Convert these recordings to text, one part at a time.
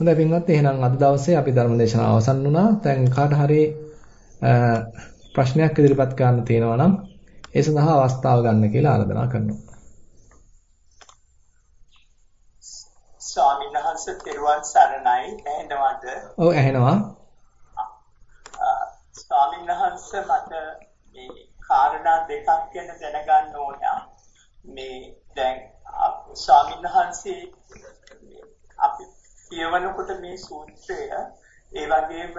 හොඳයි පින්වත් එහෙනම් අද දවසේ අපි ධර්ම දේශනාව අවසන් වුණා. දැන් කාට හරි ප්‍රශ්නයක් ඉදිරිපත් කරන්න තියෙනවා නම් ඒ සඳහා අවස්ථාව ගන්න කියලා ආරාධනා කරනවා. ස්වාමීන් වහන්සේ පෙරවන් සරණයි ඇහෙනවද? ඔව් ඇහෙනවා. ස්වාමීන් වහන්සේ මට මේ කාරණා දෙකක් ගැන දැනගන්න ඕන. මේ දැන් ස්වාමීන් වහන්සේ අපි කියවනකොට මේ සූත්‍රය ඒ වගේම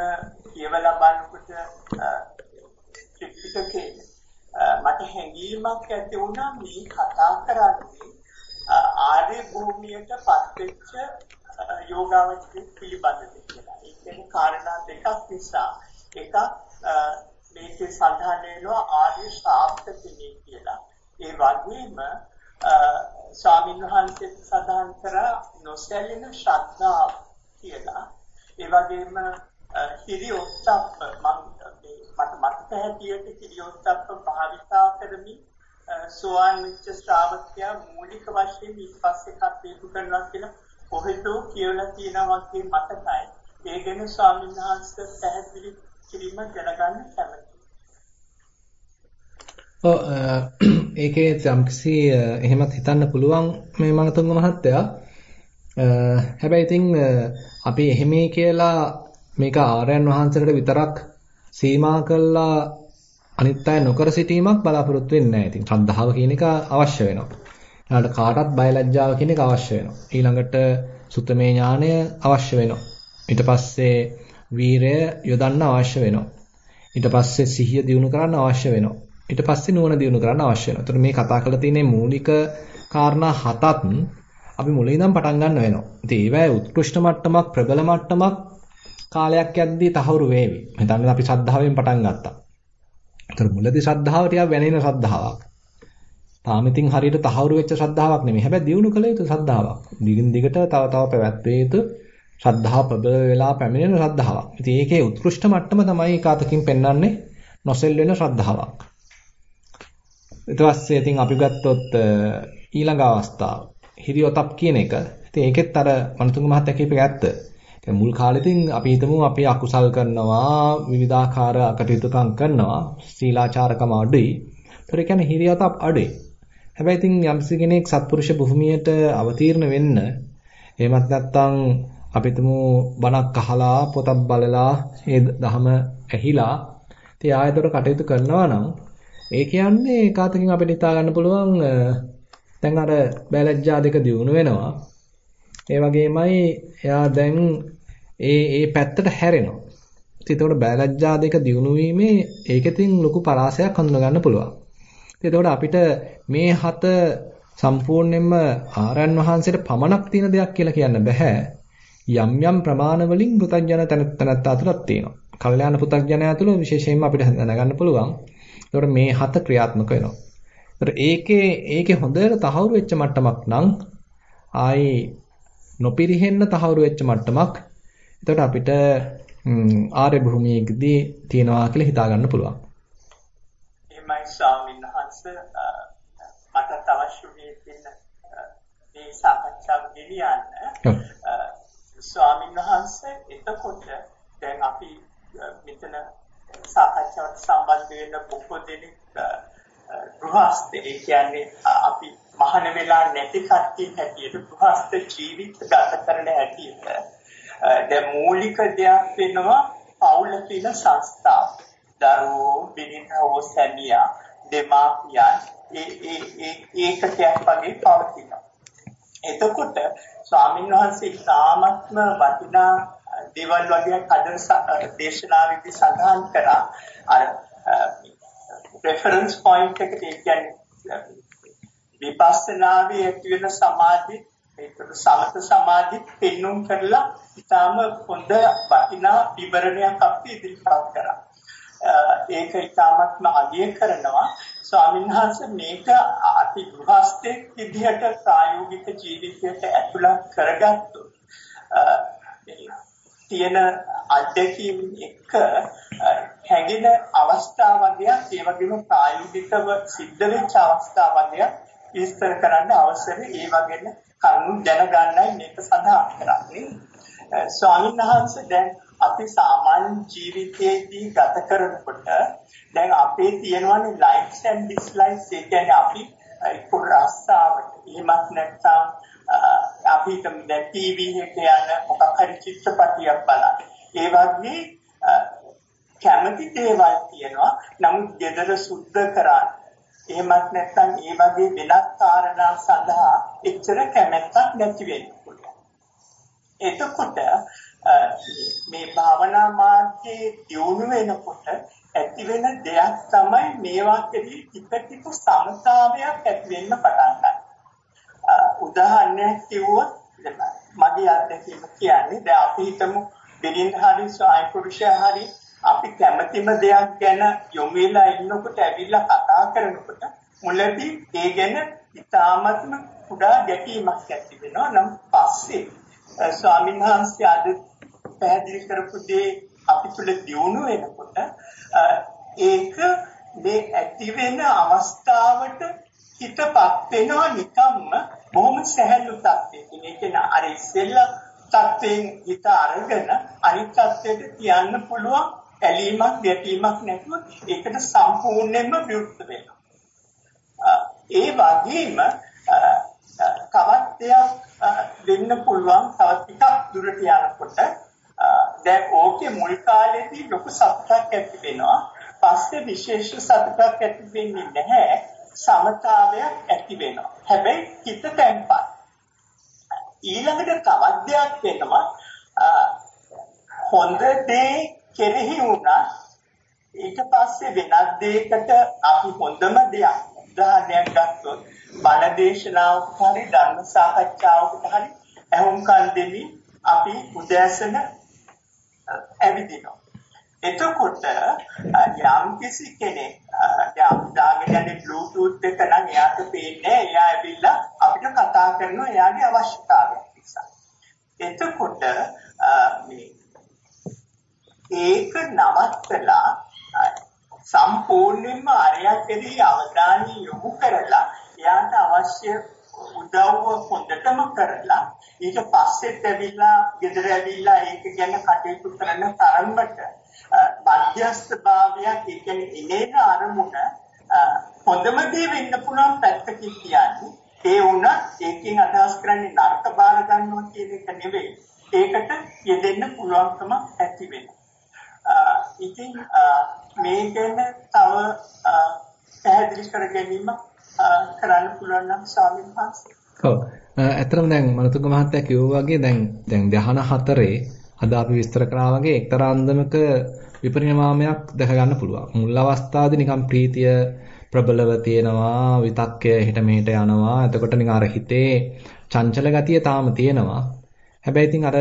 කියවලා බලනකොට ත්‍රිපිටකේ මට හැඟීමක් ඇති වුණා මේ කතා කරන්නේ ආර්ය භූමියට පත්වෙච්ච යෝගාවචර පිළිබඳව කියලා. ඒ කියන්නේ කාරණා දෙකක් නිසා එකක් මේකේ සඳහන් වෙනවා ආර්ය ශ්‍රාවක කෙනෙක් කියලා. ඒ වගේම ස්වාමීන් වහන්සේ සඳහන් කරා නොසැලෙන ශ්‍රද්ධාව කියලා. ඒ වගේම හිරියොත්ප්ප මම මට මතක හැටියට හිරියොත්ප්ප භාවිතා කරමින් සෝවාන් වෙච්ච ශ්‍රාවකයා මූලික වශයෙන් ඊපස්සේ කටයුතු කරනවා කියලා කොහෙදෝ කියලා තියෙනවා වගේ මතකයි. ඒ ගැන ස්වාමීන් වහන්සේ පැහැදිලි කිරීම දැනගන්න කැමතියි. ඔව් uh, ඒකේ යම්කිසි uh, එහෙමත් හිතන්න පුළුවන් මේ මගතුංග මහත්තයා. Uh, හැබැයි ඉතින් අපි එහෙමයි කියලා මේක ආර්යයන් වහන්සේට විතරක් සීමා කළා අනිත් අය නොකර සිටීමක් බලාපොරොත්තු වෙන්නේ නැහැ. ඉතින් ශ්‍රද්ධාව කියන එක අවශ්‍ය වෙනවා. ඊළඟට කාටත් බයලජ්ජාව කියන එක අවශ්‍ය වෙනවා. ඊළඟට සුතමේ ඥානය අවශ්‍ය වෙනවා. ඊට පස්සේ වීරය යොදන්න අවශ්‍ය වෙනවා. ඊට පස්සේ සිහිය දියුණු කරන්න අවශ්‍ය වෙනවා. ඊට පස්සේ නුවණ දියුණු කරන්න අවශ්‍ය වෙනවා. ඒතර මේ කතා කරලා තියෙන මූලික කාරණා හතත් අපි මුලින් ඉඳන් පටන් ගන්න වෙනවා. ඉතින් ඒවැය උත්කෘෂ්ඨ මට්ටමක් ප්‍රබල මට්ටමක් කාලයක් යද්දී තහවුරු වේවි. හිතන්න අපි ශ්‍රද්ධාවෙන් පටන් ගත්තා. ඒතර මුලදී ශ්‍රද්ධාව ටිකක් වැනෙන ශ්‍රද්ධාවක්. තාම ඉතින් හරියට තහවුරු වෙච්ච ශ්‍රද්ධාවක් නෙමෙයි. හැබැයි දියුණු කළ යුතු ශ්‍රද්ධාවක්. දිගින් දිගට තව තව පැවැත්විය යුතු ශ්‍රද්ධාව ප්‍රබල වෙලා පැමිණෙන ශ්‍රද්ධාවක්. ඉතින් ඒකේ උත්කෘෂ්ඨ මට්ටම තමයි කාතකින් පෙන්වන්නේ නොසෙල් වෙන ශ්‍රද්ධාවක්. ඊට පස්සේ ඉතින් අපි ගත්තොත් ඊළඟ අවස්ථාව හිරියොතප් කියන එක. ඉතින් ඒකෙත් අර මනතුංග මහත්තයා කියපේක ඇත්ත. දැන් මුල් කාලෙදින් අපි හිතමු අපි අකුසල් කරනවා විවිධාකාර අකටයුතුකම් කරනවා සීලාචාරකම අඩුයි. ඒතර කියන්නේ හිරියතප් අඩුයි. හැබැයි ඉතින් යම්සි කෙනෙක් සත්පුරුෂ භූමියට අවතීර්ණ වෙන්න එහෙමත් නැත්නම් අපි හිතමු බණක් අහලා පොතක් බලලා ඒ දහම ඇහිලා ඉතින් ආයතන කටයුතු කරනවා නම් ඒ කියන්නේ ඒකාතකින් අපිට හිතා ගන්න පුළුවන් දැන් අර බයලජ්ජා දෙක දියුණු වෙනවා ඒ වගේමයි එයා දැන් ඒ ඒ පැත්තට හැරෙනවා. ඉතින් ඒතකොට බයලජ්ජා දෙක දියුණු වීමේ ඒකෙතින් ලොකු පරාසයක් හඳුනා ගන්න පුළුවන්. ඉතින් අපිට මේ හත සම්පූර්ණයෙන්ම ආරයන් වහන්සේට පමණක් තියෙන දෙයක් කියලා කියන්න බෑ. යම් යම් ප්‍රමාණ වලින් පෘථග්ජන තනත්ත අතරක් තියෙනවා. කල්යාණ පෘථග්ජනයා තුළ විශේෂයෙන්ම අපිට දැනගන්න පුළුවන්. ඒතකොට මේ හත ක්‍රියාත්මක වෙනවා. ඒතකොට ඒකේ ඒකේ හොඳට තහවුරු වෙච්ච මට්ටමක් නම් ආයි නොපිරිහෙන්න තහවුරු වෙච්ච මට්ටමක්. එතකොට අපිට ආර්ය භූමියකදී තියනවා කියලා හිතා ගන්න පුළුවන්. එහෙමයි ස්වාමීන් වහන්සේ මට අවශ්‍ය වෙන්න මේ සාකච්ඡාව ගෙනියන්න. ස්වාමීන් වහන්සේ එතකොට දැන් අපි මෙතන සාකච්ඡාවට සම්බන්ධ වෙන බොහෝ දෙනෙක් ගෘහස්ත ඒ කියන්නේ අපි මහාන වෙලා නැති කට්ටිය හැටියට ගෘහස්ත ජීවිත ගත කරන හැටියට දැන් මූලික දෙයක් වෙනවා පවුල කියන සංස්ථාව. දරුවෝ බිරිඳවෝ සැමියා දෙමාපියන් ඒ ඒ ඒ ඒකකයක් වගේ පවතිනවා. එතකොට ස්වාමීන් වහන්සේ ඉතාමත්ම වටිනා දේවල් වගේ කඩන දේශනාවෙදි සඳහන් කරා අර රෙෆරන්ස් පොයින්ට් එකට ඒ කියන්නේ විපස්සනාවේ ඇති වෙන සමාධි ඒකට සමත සමාධි පෙන්눔 කරලා ඊටාම හොඳ වටිනා විවරණයක් අපි ඉදිරිපත් කරා. ඒක ඊටාමත්ම අගය කරනවා ස්වාමීන් වහන්සේ මේක අති ගෘහස්තෙක් විදිහට ප්‍රායෝගික ජීවිතයට ඇතුළත් කරගත්තොත් තියෙන අත්දැකීම් එක්ක හැඟෙන අවස්ථාවන්යක් ඒ වගේම ප්‍රායෝගිකව සිද්ධ වෙච්ච අවස්ථාවන්යක් විස්තර කරන්න අවශ්‍ය ඒ වගේම කරුණු දැනගන්නයි මේක සඳහන් කරන්නේ. ස්වාමීන් වහන්සේ දැන් අපි සාමාන්‍ය ජීවිතයේදී ගත කරනකොට දැන් අපේ තියෙනවානේ ලයික්ස් ඇන්ඩ් ඩිස්ලයික්ස් ඒ කියන්නේ අපි එක්ක රස්සාවට. එහෙමත් නැත්නම් අපි දැන් ටීවී එකේ යන මොකක් හරි චිත්‍රපටියක් බලන්න. ඒ වගේ කැමති දේවල් තියෙනවා. නමුත් gedara සුද්ධ කරන්න. එහෙමත් නැත්නම් ඒ වගේ වෙනත් කාරණා සඳහා එච්චර කැමැත්තක් නැති වෙන්න පුළුවන්. එතකොට මේ භාවනා මාර්ගයේ දියුණු වෙනකොට ඇති වෙන දෙයක් තමයි මේවා කෙරෙහි ටික ටික සමතාවයක් ඇති වෙන්න පටන් ගන්නවා. උදාහරණයක් කිව්වොත් මගේ අත්දැකීම කියන්නේ දැන් අපි හිතමු දෙලින් හරි ස්වයං පුරුෂයා හරි අපි කැමතිම දෙයක් ගැන යොමු වෙලා ඉන්නකොට ඇවිල්ලා කතා කරනකොට මුලදී ඒ ගැන ඉතාමත්ම කුඩා ගැටීමක් ඇති වෙනවා. නම් පස්සේ ස්වාමීන් වහන්සේ අද පැහැදිලි කරපු දේ අපි තුල දියුණු වෙනකොට ඒක මේ ඇති වෙන අවස්ථාවට හිතපත් වෙනවා නිකම්ම බොහොම සැහැල්ලු තත්ත්වයකින්. ඒ කියන්නේ අර ඉස්සෙල්ලා තත්ත්වයෙන් හිත අරගෙන අනිත් තත්ත්වයට තියන්න පුළුවන් ඇලීමක් ගැටීමක් නැතුව ඒකට සම්පූර්ණයෙන්ම විරුද්ධ වෙනවා. ඒ වගේම තවත් දෙයක් වෙන්න පුළුවන් තවත් ටිකක් දුරට යනකොට දැන් ඕකේ මුල් කාලේදී ලොකු සතුටක් ඇති වෙනවා. පස්සේ විශේෂ සතුටක් ඇති වෙන්නේ නැහැ. සමතාවයක් ඇති වෙනවා. හැබැයි හිත තැම්පත්. ඊළඟට තවත් දෙයක් වෙනවා. හොඳ දේ කෙරෙහි වුණා ඊට පස්සේ වෙනත් දෙයකට අපි හොඳම දෙයක් උදාහරණයක් ගත්තොත් බණ දේශනාවකට හරි ධර්ම සාකච්ඡාවකට හරි ඇහුම්කන් දෙමින් අපි උදෑසන ඇවිදිනවා. එතකොට යම් කිසි කෙනෙක් දැන් දාගෙන යන්නේ බ්ලූටූත් එක නම් එයාට පේන්නේ එයා ඇවිල්ලා අපිට කතා කරනවා එයාගේ අවශ්‍යතාවයක් නිසා. එතකොට මේ ඒක නවත්තලා සම්පූර්ණයෙන්ම අරයා කෙරෙහි අවධානය යොමු කරලා එයාට අවශ්‍ය උදව්ව හොඳටම කරලා ඊට පස්සෙත් ඇවිල්ලා ගෙදර ඇවිල්ලා ඒක ගැන කටයුතු කරන තරමට මධ්‍යස්ථ භාවයක් ඒ කියන්නේ ඉනේන අරමුණ හොඳම දේ වෙන්න පුළුවන් පැත්තකින් කියන්නේ ඒ වුණත් ඒකෙන් අදහස් කරන්නේ නරක බාර ගන්නවා කියන එක නෙවෙයි ඒකට යෙදෙන්න පුළුවන්කම ඇති වෙනවා ඉතින් මේ ගැන තව පැහැදිලි කර ගැනීම කරන්න පුළුවන් නම් ස්වාමීන් වහන්සේ. ඔව්. ඇත්තටම දැන් මනතුංග මහත්තයා කිව්වා වගේ දැන් දැන් ධ්‍යාන හතරේ අද අපි විස්තර කරා වගේ එක්තරා අන්දමක විපරිණාමයක් දැක ගන්න පුළුවන්. මුල් අවස්ථාවේදී නිකන් ප්‍රීතිය ප්‍රබලව තියෙනවා, විතක්කය හිට මෙහෙට යනවා. එතකොට නිකන් අර හිතේ චංචල ගතිය තාම තියෙනවා. හැබැයි ඉතින් අර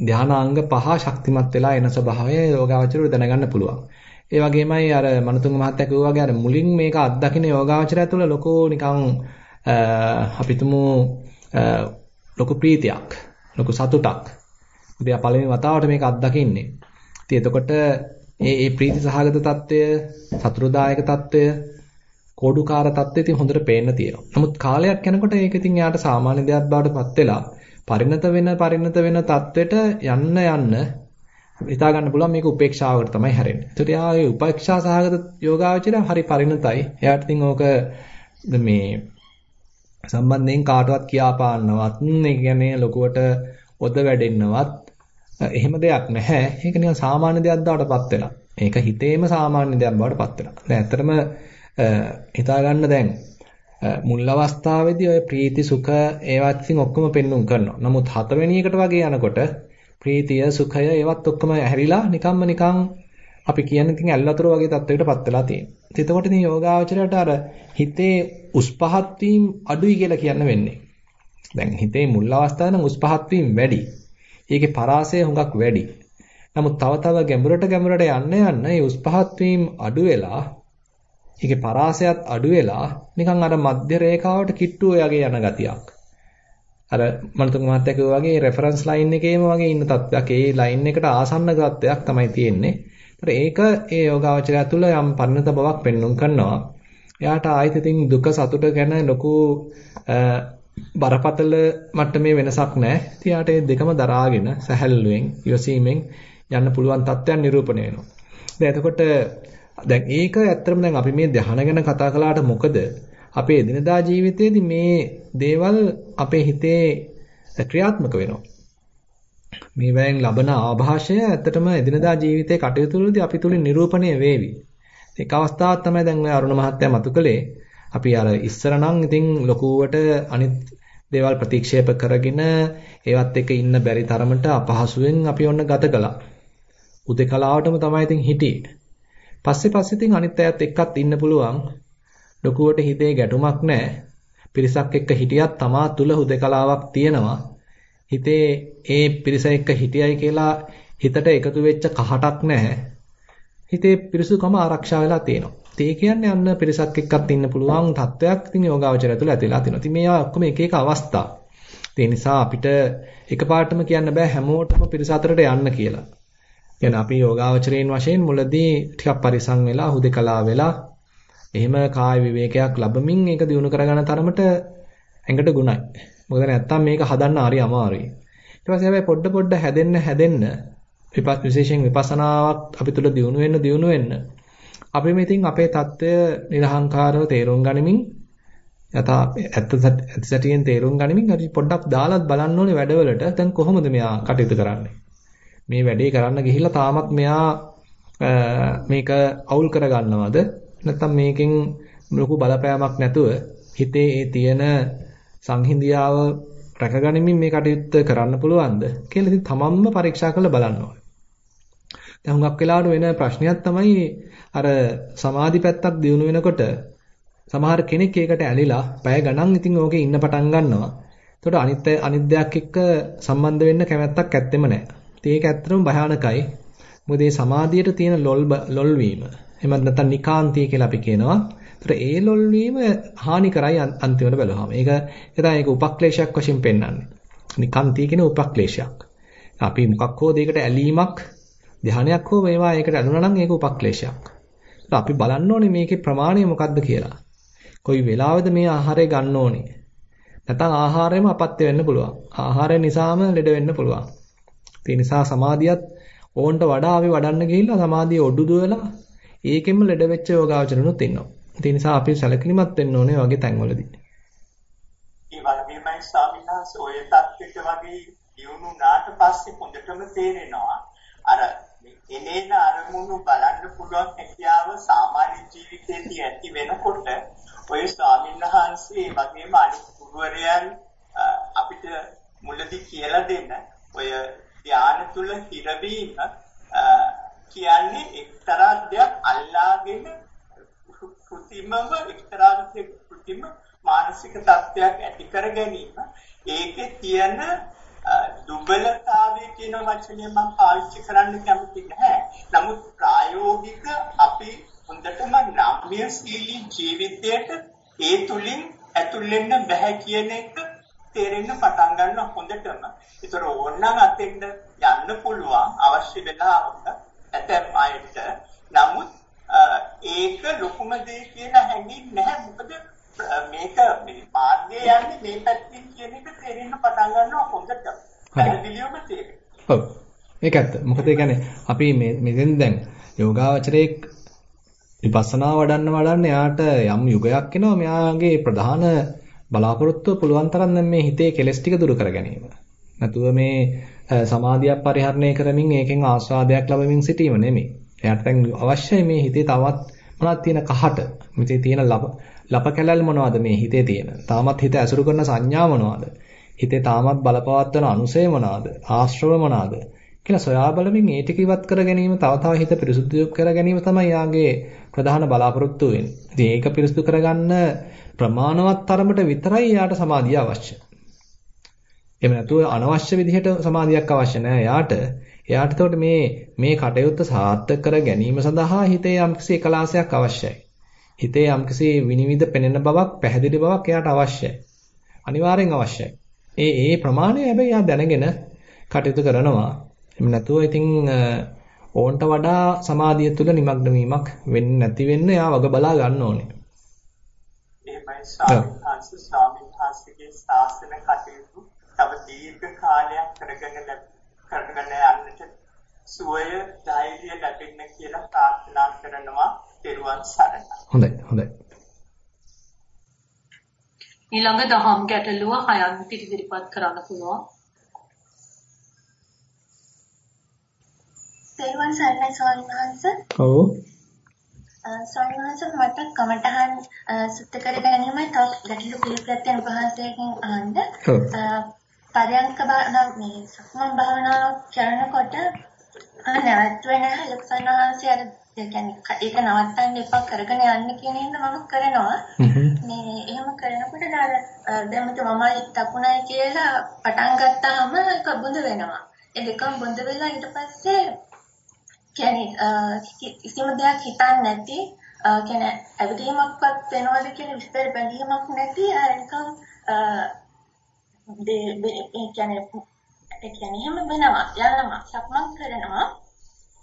ධානාංග පහ ශක්තිමත් වෙලා එන ස්වභාවය යෝගාවචරය දැනගන්න පුළුවන්. ඒ වගේමයි අර මනතුංග මහත්තයා කිව්වා වගේ අර මුලින් මේක අත්දකින්න යෝගාවචරය තුළ ලොකු නිකන් අපිටුමු ලොකු ප්‍රීතියක් ලොකු සතුටක්. ඉතින් ආ පළවෙනි වතාවට මේක අත්දකින්නේ. ඉතින් එතකොට මේ මේ ප්‍රීති සහගත తত্ত্বය, සතුරුදායක తত্ত্বය, කෝඩුකාර తত্ত্বය ඉතින් හොඳට පේන්න තියෙනවා. නමුත් කාලයක් යනකොට ඒක ඉතින් යාට සාමාන්‍ය දෙයක් බවටපත් වෙලා පරිණත වෙන පරිණත වෙන తত্ত্বයට යන්න යන්න හිතා ගන්න පුළුවන් මේක උපේක්ෂාවකට තමයි හැරෙන්නේ. ඒතට යාගේ උපේක්ෂා සහගත යෝගාවචරය හරි පරිණතයි. එයාට ඉතින් ඕක මේ සම්බන්ධයෙන් කාටවත් කියාපාන්නවත්, ඒ කියන්නේ ලොකුවට ඔද වැඩෙන්නවත් එහෙම දෙයක් නැහැ. ඒක නිකන් සාමාන්‍ය දෙයක් බවටපත් වෙලා. මේක හිතේම සාමාන්‍ය දෙයක් බවටපත් වෙලා. දැන් ඇත්තටම හිතා ගන්න දැන් මුල් අවස්ථාවේදී ඔය ප්‍රීති සුඛ ඒවත් ඉතින් ඔක්කොම පෙන්눔 කරනවා. නමුත් හතවෙනි එකට වගේ යනකොට ප්‍රීතිය සුඛය ඒවත් ඔක්කොම ඇහැරිලා නිකම්ම නිකන් අපි කියන්නේ ඉතින් ඇල්ලතර වගේ තත්වයකටපත් වෙලා තියෙනවා. එතකොට ඉතින් යෝගාවචරයට අර හිතේ උස් පහත් වීම අඩුයි කියලා කියන්න වෙන්නේ. දැන් හිතේ මුල් අවස්ථාවේ නම් උස් පහත් වීම වැඩි. ඒකේ පරාසය හුඟක් වැඩි. නමුත් තව තව ගැඹුරට ගැඹුරට යන්න යන්න මේ උස් පහත් වීම අඩු වෙලා ඒකේ පරාසයත් අඩු වෙලා නිකන් අර මධ්‍ය රේඛාවට කිට්ටුව යගේ යන ගතියක්. අර මනතුංග මහත්තයා කිව්වා වගේ රෙෆරන්ස් ලයින් එකේම වගේ ඉන්න තත්ත්වයක්. ඒ ලයින් එකට ආසන්න තත්ත්වයක් තමයි තියෙන්නේ. ඒතර ඒක ඒ යෝගාවචරය තුළ යම් පරිණත බවක් පෙන්눔 කරනවා. එයාට ආයෙත් ඉතින් දුක සතුට ගැන ලොකු බරපතල මට්ටමේ වෙනසක් නැහැ. ඉතියාට මේ දෙකම දරාගෙන සැහැල්ලුවෙන් ඉවසීමෙන් යන්න පුළුවන් තත්ත්වයන් නිරූපණය වෙනවා. දැන් එතකොට දැන් ඒක ඇත්තටම දැන් අපි මේ ධ්‍යාන ගැන කතා කළාට මොකද අපේ එදිනදා ජීවිතයේදී මේ දේවල් අපේ හිතේ ක්‍රියාත්මක වෙනවා. මේ වයින් ලබන ආభాෂය ඇත්තටම එදිනදා ජීවිතේ කටයුතු වලදී අපි තුලින් නිරූපණය වේවි. ඒක අවස්ථාවක් තමයි දැන් ඔය අරුණ මහත්තයා මතු කළේ. අපි අර ඉස්සර නම් ඉතින් ලොකුවට අනිත් දේවල් ප්‍රතික්ෂේප කරගෙන ඒවත් එක්ක ඉන්න බැරි තරමට අපහසුයෙන් අපි ඔන්න ගත කළා. උදේකලාවටම තමයි ඉතින් හිටියේ. පස්සේ පස්සේ ඉතින් අනිත් අයත් එක්කත් ඉන්න පුළුවන්. ලොකුවට හිතේ ගැටුමක් නැහැ. පිරිසක් එක්ක හිටියත් තමා තුල හුදකලාවක් තියෙනවා. හිතේ ඒ පිරිස එක්ක හිටියයි කියලා හිතට එකතු වෙච්ච කහටක් නැහැ. හිතේ පිරිසුකම ආරක්ෂා වෙලා තියෙනවා. ඒ කියන්නේ අන්න පිරිසක් එක්කත් ඉන්න පුළුවන් තත්වයක් ඉතින් යෝගාවචරය තුළ ඇතිලා තියෙනවා. ඉතින් මේවා ඔක්කොම එක එක අවස්ථා. ඒ නිසා අපිට එකපාරටම කියන්න බෑ හැමෝටම පිරිස අතරට යන්න කියලා. කියන්නේ අපි යෝගාවචරයෙන් වශයෙන් මුලදී ටිකක් පරිසං වෙලා හුදකලා වෙලා එහෙම කාය විවේකයක් ලැබමින් ඒක දිනු කරගන්න තරමට ඇඟට ගුණයි. මොකද නැත්තම් මේක හදන්න හරි අමාරුයි. ඊට පස්සේ හැබැයි පොඩ පොඩ හැදෙන්න හැදෙන්න විපස් විශේෂයෙන් විපස්සනාවක් අපි තුල දිනු වෙන්න දිනු වෙන්න අපි මෙතින් අපේ தত্ত্বය නිර්හංකාරව තේරුම් ගනිමින් යථා ඇත්ත සැටියෙන් තේරුම් ගනිමින් අපි පොඩ්ඩක් දාලත් බලන්න ඕනේ වැඩවලට. දැන් කොහොමද මෙයා කටයුතු කරන්නේ? මේ වැඩේ කරන්න ගිහිල්ලා තාමත් මෙයා මේක අවුල් කරගන්නවද? නැත්නම් මේකෙන් ලොකු බලපෑමක් නැතුව හිතේ ඒ තියෙන සංහිඳියාව රැකගනිමින් මේ කටයුත්ත කරන්න පුළුවන්ද? කියලා ඉතින් තමන්ම පරීක්ෂා කරලා බලන්න ඕනේ. දැන් හුඟක් වෙලාවට වෙන ප්‍රශ්නයක් තමයි අර සමාධි පැත්තක් දියුණු වෙනකොට සමහර කෙනෙක් ඒකට ඇලිලා පැය ගණන් ඉතින් ඕකේ ඉන්න පටන් ගන්නවා. එතකොට අනිත් අනිත් දෙයක් එක්ක සම්බන්ධ වෙන්න කැමැත්තක් ඇත්තෙම නැහැ. ඒක ඇත්තටම භයානකයි. මොකද මේ සමාධියට තියෙන ලොල් ලොල් වීම. එහෙමත් නැත්නම් නිකාන්තිය කියලා අපි කියනවා. ඒතර ඒ ලොල් වීම හානි කරයි අන්තිමට බැලුවාම. ඒක එතන ඒක උපක්ලේශයක් වශයෙන් පෙන්වන්නේ. නිකාන්තිය කියන උපක්ලේශයක්. අපි මොකක් හෝ දෙයකට ඇලීමක් ධානයක් හෝ වේවා ඒකට ඇලුනා නම් ඒක උපක්ලේශයක්. අපි බලන්න ඕනේ මේකේ ප්‍රමාණය මොකක්ද කියලා. කොයි වෙලාවෙද මේ ආහාරය ගන්න ඕනේ. නැත්නම් ආහාරයම අපත්‍ය වෙන්න පුළුවන්. ආහාරය නිසාම ලෙඩ වෙන්න පුළුවන්. ඒ නිසා සමාධියත් ඕන්ට වඩා අපි වඩන්න ගිහිල්ලා සමාධිය ඔඩු දුවලා ඒකෙන්ම ලෙඩ වෙච්ච යෝගාවචරණුත් ඉන්නවා. ඒ නිසා අපි සැලකිලිමත් වෙන්න ඕනේ වගේ තැන්වලදී. ඒ වගේමයි ස්වාමීන් වහන්සේ ඔය தත්ත්වෙට වගේ දියුණු නාට පස්සේ හොඳටම තේරෙනවා අර එනේන අරමුණු බලන්න පුළුවන් හැකියාව සාමාන්‍ය ජීවිතයේදී ඇති වෙනකොට ඔය ස්වාමීන් වහන්සේ වගේම අනිත් ගුරුවරයන් අපිට මුලදී කියලා දෙන්න ඔය ධානය තුල හිරවීම කියන්නේ එක්තරා දෙයක් අල්ලාගෙන කෘතිමව එක්තරා කෘතිම මානසික තත්ත්වයක් ඇති කර ගැනීම. ඒකේ තියෙන දුබලතාවය කියන වචනය මම පාවිච්චි කරන්න කැමති නැහැ. නමුත් ප්‍රායෝගික අපි හොඳටම නම්‍යශීලී ජීවිතයට ඒ තුලින් ඇතුල් වෙන්න බෑ කියන එක තේරෙන්න පටන් ගන්න හොඳටම. ඒතර ඕනනම් අතෙන්ද යන්න පුළුවන් අවශ්‍ය වෙලාවක ඇතැම් අයට. නමුත් ඒක ලොකුම දේ කියලා හැඟෙන්නේ නැහැ. මොකද මේක මේ මාර්ගය යන්නේ මේ පැත්තෙන් කියන එක තේරෙන්න පටන් ගන්නවා හොඳට. පැහැදිලිවම තේරෙනවා. ඔව්. ඒක ඇත්ත. මොකද ඒ කියන්නේ අපි මේ මෙතෙන් දැන් යෝගාවචරයේ විපස්සනා වඩන්න වඩන්න යාට යම් යුගයක් එනවා මෙයාගේ ප්‍රධාන බලාපොරොත්තුව පුළුවන් තරම් දැන් මේ හිතේ කෙලස් ටික දුරු කර ගැනීම. නැතුව මේ සමාධියක් පරිහරණය කරමින් ඒකෙන් ආස්වාදයක් ලැබමින් සිටීම නෙමෙයි. එයාට දැන් අවශ්‍යයි මේ හිතේ තවත් මොනවද තියෙන කහට. මෙතේ තියෙන ලප කැලල් මොනවද මේ හිතේ තියෙන? තාමත් හිත ඇසුරු කරන සංඥා මොනවද? හිතේ තාමත් බලපවත්වන අනුසය මොනවද? ආශ්‍රව මොනවද? කියලා සොයා බලමින් ඒ ටික ඉවත් කර ගැනීම තව තව හිත පිරිසුදු කර ගැනීම තමයි යාගේ ප්‍රධාන බලාපොරොත්තුව වෙන්නේ. ඉතින් ඒක පිරිසුදු කරගන්න ප්‍රමාණවත් තරමට විතරයි යාට සමාධිය අවශ්‍ය. එහෙම නැතුව අනවශ්‍ය විදිහට සමාධියක් අවශ්‍ය නැහැ යාට. එයාට එතකොට මේ මේ කටයුත්ත සාර්ථක කර ගැනීම සඳහා හිතේ යම්කිසි එකලාසයක් අවශ්‍යයි. හිතේ යම්කිසි විනිවිද පෙනෙන බවක්, පැහැදිලි බවක් එයාට අවශ්‍යයි. අනිවාර්යෙන් අවශ්‍යයි. ඒ ඒ ප්‍රමාණය හැබැයි එයා දැනගෙන කටයුතු කරනවා. එහෙම නැතුව ඉතින් ඕන්ට වඩා සමාධිය තුළ නිමග්න වීමක් වෙන්නේ නැති වෙන්න එයා වග බලා ගන්න ඕනේ. එහෙමයි ස්වාමීන් වහන්සේ ස්වාමීන් වහන්සේගේ ශාසන කටයුතු තව දීර්ඝ කාලයක් කරගෙන කරගෙන යන්නට සුවය ධෛර්යය ලැබෙන්න කියලා ප්‍රාර්ථනා කරනවා පෙරුවන් සරණයි. හොඳයි හොඳයි. ඊළඟ දහම් ගැටලුව හයන් ඉදිරිපත් කරන්න පුළුවන්. පෙරුවන් සරණයි ස්වාමීන් වහන්සේ. ඔව්. ස්වාමීන් මට කමටහන් සුත්ත කර ගැනීමයි තව ගැටලු පිළිපැත්තෙන් වහන්සේගෙන් අහන්න. පරයන්ක මේ සක්මන් භාවනාව කරනකොට නැවතුනේ නැහැ ලක්ෂණ වහන්සේ අර කියන්නේ ඒක නවත්තන්න එපා කරගෙන යන්න කියන හින්දා මම කරනවා. මේ එහෙම කරනකොට දැන් දැන් මම දකුණයි කියලා පටන් ගත්තාම ඒක බුඳ වෙනවා. ඒ දෙකම බුඳ වෙලා ඊට පස්සේ කියන්නේ කිසිම දෙයක් හිතන්නේ නැති කියන්නේ ඇවිදීමක්වත් වෙනවද කියන විස්තර බැලීමක් නැති අර නිකන් ඒ කියන්නේ ඒ කියන්නේ හැම වෙනවා යනවා සක්මන් කරනවා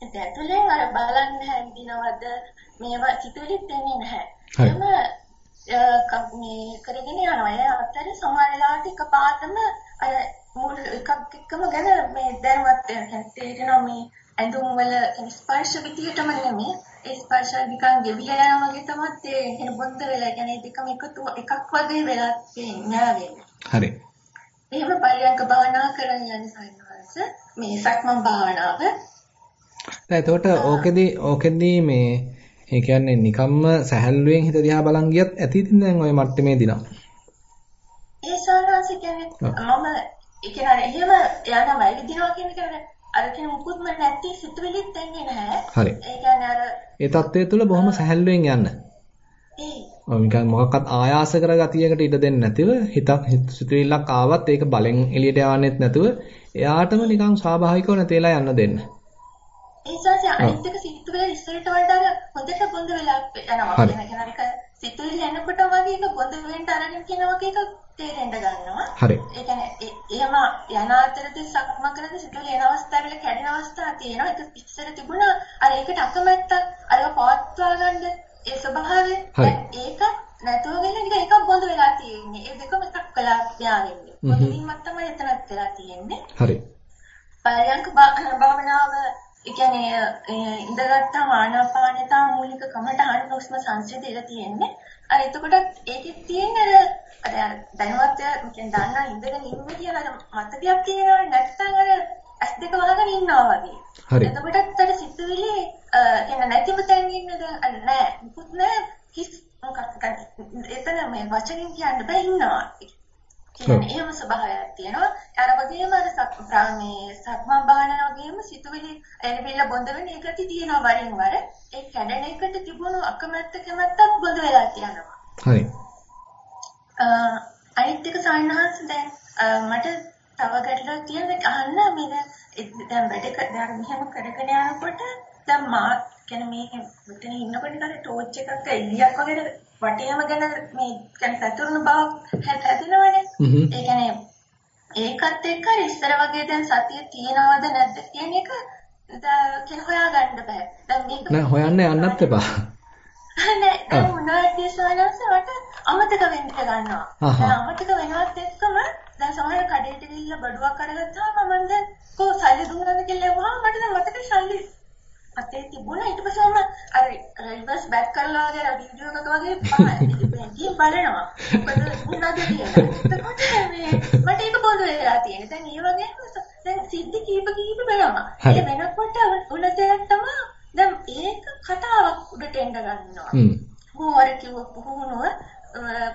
ඒක ඇතුලෙන් අර බලන්න හැදිනවද? මේවා සිතුවිලිත් එන්නේ නැහැ. එහෙම මේ කරගෙන යනවා. ඒ අතර සමහර වෙලාවට එකපාරටම අර මුල් එකක් එක්කම ගැන මේ දැනුවත් තේරෙනවා මේ ඇඳුම් වල ස්පර්ශ විදියටම නෙමෙයි. ඒ ස්පර්ශ නිකන් ගෙවිලා යනවා වගේ තමයි ඒ කියන බොන්ද වෙලා කියන්නේ දෙකම එකතු එකක් වගේ වෙලා තියෙන්නේ හරි. එහෙම පරියන්ක භාවනා කරන්න යන සයින්වන්ස මේ සක්මන් භාවනාව. එතකොට ඕකෙදී ඕකෙදී මේ ඒ කියන්නේ නිකම්ම සැහැල්ලුවෙන් හිත දිහා බලන් ගියත් ඇති ඉතින් දැන් ওই මට්ටමේ දිනවා. ඒ සාරාංශය කියන්නේ මම ඒ කියන්නේ එහෙම යනවා වැඩි දිනවා කියන එක අර කියන මුකුත්ම නැති සිතුවිලිත් එන්නේ නැහැ. හරි. ඒ කියන්නේ අර ඒ தත්ත්වය තුළ බොහොම සැහැල්ලුවෙන් යන්න. ඒ. ඔව් නිකන් මොකක්වත් ආයාස කරගතියකට ඉඩ දෙන්නේ නැතිව හිතක් සිතුවිල්ලක් ආවත් ඒක බලෙන් එළියට යවන්නෙත් නැතුව එයාටම නිකන් ස්වාභාවිකව නැතිලා යන්න දෙන්න. ඒ සත්‍ය අනිත් එක සිතුවිලි ඉස්සරට වඩා හොඳට බොඳ වෙලා යනවා. කියන එක සිතුවිලි එනකොට වගේ එක බොඳ වෙන්න අරගෙන කියන වගේ එකක් තේරෙන්න ගන්නවා. හරි. ඒ කියන්නේ එහෙම යන අතරදී සක්ම කරද්දී සිතුවිලි එන අවස්ථාවල කැඩෙන අවස්ථා තියෙනවා. ඒක ඉස්සර තිබුණා අර ඒකට අකමැත්ත අරව පවත්වා ගන්න ඒ ස්වභාවය. ඒක නැතුව ගෙන නිකන් එකක් බොඳ වෙලා තියෙන්නේ. ඒ දෙකම එකක් වෙලා යාවෙන්නේ. මොකදින්මත් තමයි එතනත් වෙලා තියෙන්නේ. හරි. පරයන්ක භාවනාව ඒ කියන්නේ ඉඳගත්තාම ආනාපානය තමයි මූලික කමටහන් හුස්ම සංසිඳිලා තියෙන්නේ. අර එතකොට ඒකෙත් තියෙන අර අර දැනුවත් කියන්නේ දන්නා ඉඳගෙන ඉන්න කියලා මතකයක් තියෙනවනේ නැත්නම් අර ඇස් දෙක වහගෙන ඉන්නවා වගේ. හරි. එතකොටත් අර සිතුවිලි කියන්නේ නැතිව තැන් ඉන්නද නෑ. මුකුත් නෑ. හිස් මොකක්ද එතන මේ වචනින් කියන්න බෑ ඉන්නවා. කියන්නේ එහෙම ස්වභාවයක් තියෙනවා. අර වගේම අර මේ සක්මන් භාවනා වගේම සිතුවිලි එළවිල්ල බොඳ වෙන එකති තියෙනවා වරින් වර. ඒ කැඩෙන එකට තිබුණු අකමැත්ත කැමැත්තත් බොඳ වෙලා තියෙනවා. හරි. අනිත් එක සායනහස් දැන් මට තව ගැටලුවක් තියෙනවා අහන්න මේ දැන් වැඩ දැන් මෙහෙම කරගෙන යනකොට දැන් මා කියන්නේ මේ මෙතන ඉන්නකොට නිකන් ටෝච් එකක් එළියක් වගේ වටේම ගැන මේ කියන්නේ සතුරුන බවක් හැදෙනවනේ. ඒ කියන්නේ ඒකත් එක්ක ඉස්සර වගේ දැන් සතිය තියනවද නැද්ද කියන එක කියන හොයාගන්න බෑ. දැන් මේක නෑ හොයන්න යන්නත් එපා. නෑ දැන් මොනවද සවනස මට අමතක වෙන්න ගන්නවා. දැන් අමතක වෙනවත් එක්කම දැන් සමහර කඩේට ගිහිල්ලා බඩුවක් අරගත්තාම මම දැන් කො සල්ලි දුන්නද කියලා වහම මට දැන් මතක සල්ලි අතේ තිබුණා ඊට පස්සේ මම අර රිවර්ස් බෑක් කරලා වගේ අර වීඩියෝ එකක වගේ පහයි බලනවා. මොකද දුන්නද කියලා. මේ මට ඒක පොදු වෙලා තියෙනවා. දැන් ඒ වගේ දැන් සිද්ධි කීප කීප වෙනවා. ඒ වෙනකොට උන දෙයක් තමයි දැන් ඒක කතාවක් උඩට එන්න ගන්නවා. හොර කිව්ව පුහුණුව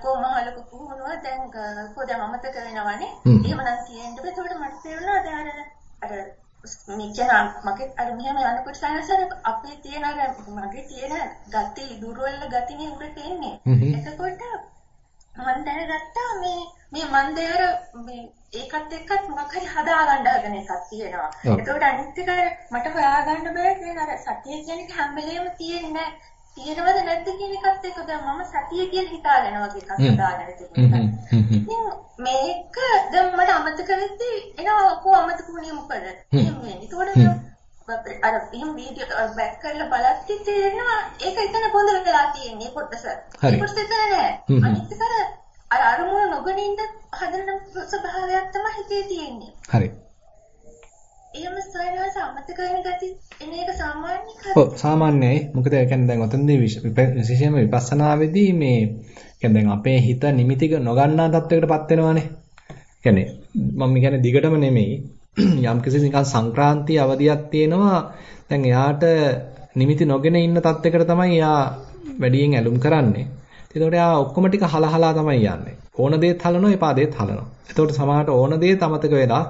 කොමහලක පුහුණුව දැන් කොහොද මමතක වෙනවනේ. එහෙම නම් තියෙන්න බෑ. ඒකට මට තේරුණා දැන් අර මේ කියන මගේ අර මෙහෙම යනකොට සානසන අපේ තියෙන අර මගේ තියෙන ගති දුර්වල ගතිනේ උඩට එන්නේ. එතකොට මම දැනගත්තා මේ මේ මන් දෙයර මේ ඒකත් එක්කත් මොකක් හරි හදාගන්න හදන එකක් තියෙනවා. ඒකට අනිත් එක මට හොයාගන්න බෑ කියන අර සතිය කියන්නේ හැම වෙලේම තියෙන්නේ තියෙනවද නැද්ද කියන එකත් එක්ක දැන් මම සතිය කියලා හිතාගෙන වගේ එකක් හදාගෙන තිබුණා. මේක දැන් මට අමතක වෙද්දී එනවා කො අමතක වුණේ මොකද? ඒතකොට අර එහෙම වීඩියෝ බෑක් කරලා බලද්දි තේරෙනවා ඒක එතන පොඳ වෙලා තියෙන්නේ කොටස. කොටස එතන නෑ. අනිත් එක අර අරමුණ නොගෙන ඉන්න හදන ස්වභාවයක් තමයි හිතේ තියෙන්නේ. හරි. එහෙම සයනස අමතක වෙන ගති එන එක සාමාන්‍යයි. ඔව් සාමාන්‍යයි. මොකද ඒ කියන්නේ දැන් ඔතනදී විශේෂයෙන්ම විපස්සනාවේදී මේ කියන්නේ දැන් අපේ හිත නිමිතික නොගන්නා තත්වයකටපත් වෙනවානේ. කියන්නේ මම කියන්නේ දිගටම නෙමෙයි. යම් කිසි නිකන් සංක්‍රාන්ති අවධියක් තියෙනවා. දැන් එයාට නිමිති නොගෙන ඉන්න තත්වයකට තමයි එයා වැඩියෙන් ඇලුම් කරන්නේ. එතකොට එයා ඔක්කොම ටික හලහලා තමයි යන්නේ. ඕන දේත් හලනවා, එපා දේත් හලනවා. එතකොට සමහරට ඕන දේත් අමතක වෙලා,